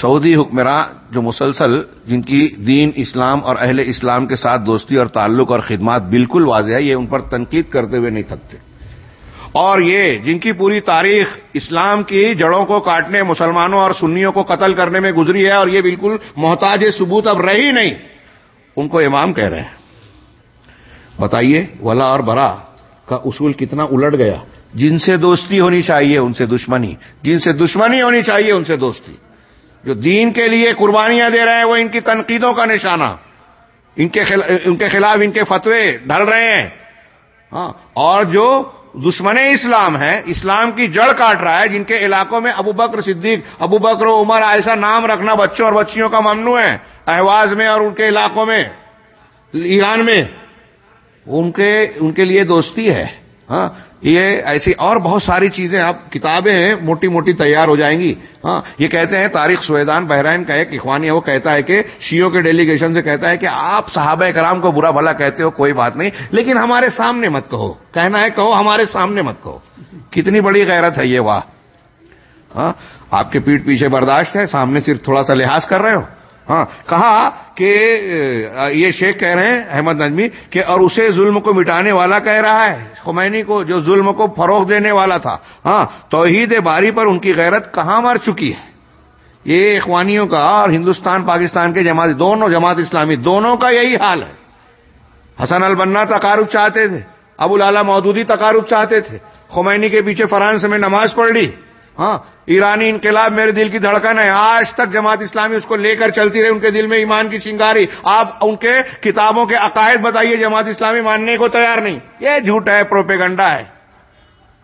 سعودی حکمراں جو مسلسل جن کی دین اسلام اور اہل اسلام کے ساتھ دوستی اور تعلق اور خدمات بالکل واضح ہے، یہ ان پر تنقید کرتے ہوئے نہیں تھکتے۔ اور یہ جن کی پوری تاریخ اسلام کی جڑوں کو کاٹنے، مسلمانوں اور سنیوں کو قتل کرنے میں گزری ہے، اور یہ بالکل محتاج ثبوت اب رہی نہیں۔ ان کو امام کہہ رہے ہیں۔ بتائیے، ولا اور برا کا اصول کتنا الٹ گیا؟ جن سے دوستی ہونی چاہیے ان سے دشمنی، جن سے دشمنی ہونی چاہیے ان سے دوستی۔ جو دین کے لیے قربانیاں دے رہے ہیں، وہ ان کی تنقیدوں کا نشانہ۔ ان کے ان کے خلاف ان کے فتوے ڈھل رہے ہیں۔ ہاں اور جو دشمن اسلام ہے اسلام کی جڑ کاٹ رہا ہے، جن کے علاقوں میں ابو بکر صدیق، ابو بکر و عمر ایسا نام رکھنا بچوں اور بچیوں کا ممنوع ہے۔ احواز میں اور ان کے علاقوں میں، ایران میں، ان کے ان کے لیے دوستی ہے۔ ہاں یہ ایسی اور بہت ساری چیزیں، آپ کتابیں ہیں، موٹی موٹی تیار ہو جائیں گی۔ ہاں یہ کہتے ہیں تاریخ سویدان بحرائن کا ایک اخوانی ہے، وہ کہتا ہے کہ شیوں کے ڈیلیگیشن سے کہتا ہے کہ آپ صحابہ کرام کو برا بھلا کہتے ہو، کوئی بات نہیں، لیکن ہمارے سامنے مت کہو۔ کہنا ہے کہو، ہمارے سامنے مت کہو۔ کتنی بڑی غیرت ہے یہ، واہ۔ ہاں آپ کے پیٹ پیچھے برداشت ہے، سامنے صرف تھوڑا سا لحاظ کر رہے ہو۔ ہاں کہا کہ یہ شیخ کہہ رہے ہیں، احمد نجمی، کہ اور اسے ظلم کو مٹانے والا کہہ رہا ہے، خمینی کو، جو ظلم کو فروغ دینے والا تھا۔ ہاں توحید باری پر ان کی غیرت کہاں مر چکی ہے؟ یہ اخوانیوں کا اور ہندوستان، پاکستان کے جماعت، دونوں جماعت اسلامی، دونوں کا یہی حال ہے۔ حسن البنا تقارب چاہتے تھے، ابو لالا مودودی تقارب چاہتے تھے، خمینی کے پیچھے فرانس میں نماز پڑھ لی۔ ہاں ایرانی انقلاب میرے دل کی دھڑکن ہے۔ آج تک جماعت اسلامی اس کو لے کر چلتی رہی، ان کے دل میں ایمان کی چنگاری آپ ان کے کتابوں کے عقائد بتائیے، جماعت اسلامی ماننے کو تیار نہیں۔ یہ جھوٹ ہے، پروپیگنڈا ہے۔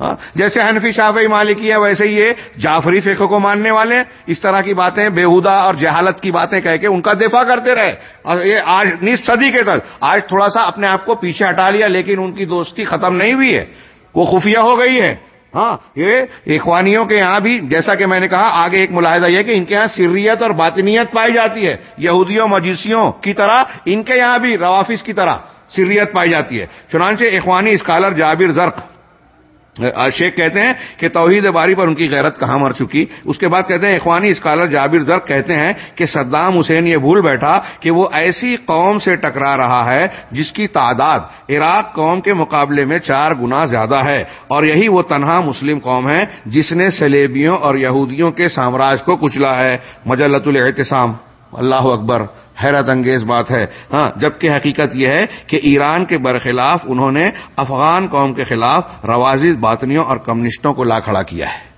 ہاں جیسے حنفی شافی مالکی ہے ویسے یہ جعفری فقہ کو ماننے والے اس طرح کی باتیں بےحدہ اور جہالت کی باتیں کہہ کے ان کا دفاع کرتے رہے۔ اور یہ آج نیس صدی کے تک، آج تھوڑا سا اپنے آپ کو پیچھے ہٹا لیا، لیکن ان کی دوستی ختم نہیں ہوئی ہے۔ وہ خفیہ ہو گئی ہے ہاں یہ اخوانیوں کے یہاں بھی جیسا کہ میں نے کہا، آگے ایک ملاحظہ یہ کہ ان کے یہاں سریت اور باطنیت پائی جاتی ہے۔ یہودیوں مجیسیوں کی طرح، ان کے یہاں بھی روافظ کی طرح سریت پائی جاتی ہے۔ چنانچہ اخوانی اسکالر جابر زرق۔ شیخ کہتے ہیں کہ توحید باری پر ان کی غیرت کہاں مر چکی؟ اس کے بعد کہتے ہیں، اخوانی اسکالر جابر زرق کہتے ہیں کہ صدام حسین یہ بھول بیٹھا کہ وہ ایسی قوم سے ٹکرا رہا ہے جس کی تعداد عراق قوم کے مقابلے میں چار گنا زیادہ ہے۔ اور یہی وہ تنہا مسلم قوم ہے جس نے سلیبیوں اور یہودیوں کے سامراج کو کچلا ہے۔ مجلت الاحتسام اللہ اکبر، حیرت انگیز بات ہے۔ ہاں جبکہ حقیقت یہ ہے کہ ایران کے برخلاف انہوں نے افغان قوم کے خلاف روازی باطنیوں اور کمیونسٹوں کو لا کھڑا کیا ہے۔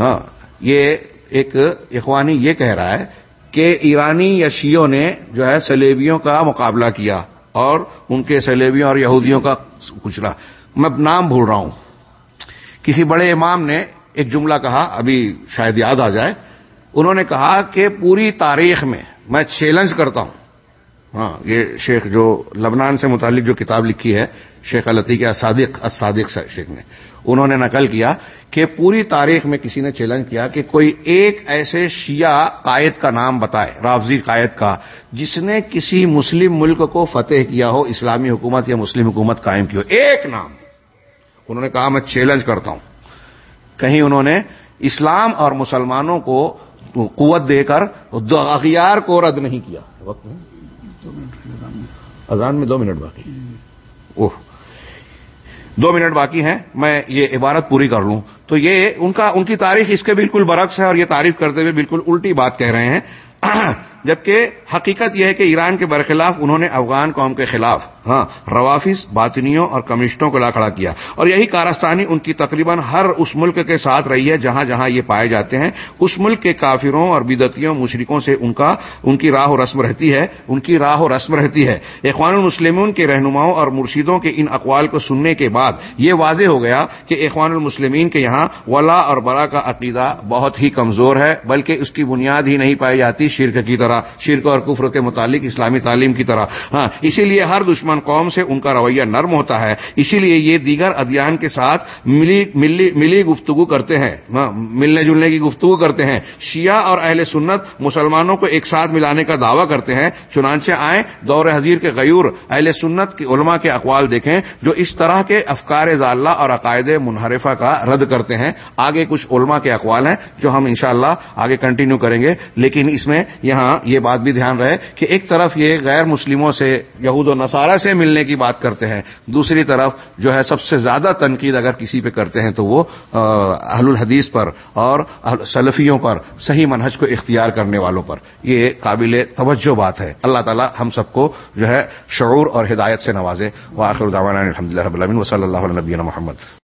ہاں یہ ایک اخوانی یہ کہہ رہا ہے کہ ایرانی یا نے جو ہے سلیبیوں کا مقابلہ کیا اور ان کے سلیبیوں اور یہودیوں کا کچرا میں نام بھول رہا ہوں۔ کسی بڑے امام نے ایک جملہ کہا، ابھی شاید یاد آ جائے۔ انہوں نے کہا کہ پوری تاریخ میں میں چیلنج کرتا ہوں۔ ہاں یہ شیخ جو لبنان سے متعلق جو کتاب لکھی ہے، شیخ الطیق صادق، الصادق شیخ نے، انہوں نے نقل کیا کہ پوری تاریخ میں کسی نے چیلنج کیا کہ کوئی ایک ایسے شیعہ قائد کا نام بتائے، رافضی قائد کا، جس نے کسی مسلم ملک کو فتح کیا ہو، اسلامی حکومت یا مسلم حکومت قائم کی ہو، ایک نام۔ انہوں نے کہا میں چیلنج کرتا ہوں۔ کہیں انہوں نے اسلام اور مسلمانوں کو قوت دے کر اغیار کو رد نہیں کیا۔ وقت اذان میں دو منٹ باقی۔ اوہ۔ دو منٹ باقی ہیں۔ میں یہ عبارت پوری کر لوں۔ تو یہ ان کا، ان کی تاریخ اس کے بالکل برعکس ہے اور یہ تعریف کرتے ہوئے بالکل الٹی بات کہہ رہے ہیں۔ جبکہ حقیقت یہ ہے کہ ایران کے برخلاف انہوں نے افغان قوم کے خلاف ہاں روافظ، باطنیوں اور کمیونسٹوں کو لا کھڑا کیا۔ اور یہی کارستانی ان کی تقریباً ہر اس ملک کے ساتھ رہی ہے، جہاں جہاں یہ پائے جاتے ہیں۔ اس ملک کے کافروں اور بدتیوں مشرقوں سے ان کا، ان کی راہ و رسم رہتی ہے۔ ان کی راہ و رسم رہتی ہے۔ اخوان المسلمون کے رہنماؤں اور مرشیدوں کے ان اقوال کو سننے کے بعد یہ واضح ہو گیا کہ اخوان المسلمین کے یہاں ولا اور برا کا عقیدہ بہت ہی کمزور ہے، بلکہ اس کی بنیاد ہی نہیں پائی جاتی شرک کی طرح، شرک اور کفر کے متعلق اسلامی تعلیم کی طرح۔ ہاں اسی لیے ہر دشمن قوم سے ان کا رویہ نرم ہوتا ہے۔ اسی لیے یہ دیگر ادیان کے ساتھ ملی ملی ملی گفتگو کرتے ہیں۔ ہاں، ملنے جلنے کی گفتگو کرتے ہیں۔ شیعہ اور اہل سنت مسلمانوں کو ایک ساتھ ملانے کا دعویٰ کرتے ہیں۔ چنانچہ آئیں دور حضیر کے غیور اہل سنت کی علماء کے اقوال دیکھیں جو اس طرح کے افکار ضالہ اور عقائد منحرفہ کا رد کرتے ہیں۔ آگے کچھ علماء کے اقوال ہیں جو ہم انشاءاللہ آگے کنٹینیو کریں گے۔ لیکن اس میں یہاں یہ بات بھی دھیان رہے کہ ایک طرف یہ غیر مسلموں سے یہود و نصارہ سے ملنے کی بات کرتے ہیں۔ دوسری طرف جو ہے سب سے زیادہ تنقید اگر کسی پہ کرتے ہیں تو وہ اہل الحدیث پر اور سلفیوں پر، صحیح منہج کو اختیار کرنے والوں پر۔ یہ قابل توجہ بات ہے۔ اللہ تعالی ہم سب کو جو ہے شعور اور ہدایت سے نوازے۔ وہ آخر الحمد رب العالمین و صلی اللہ علیہ نبی محمد۔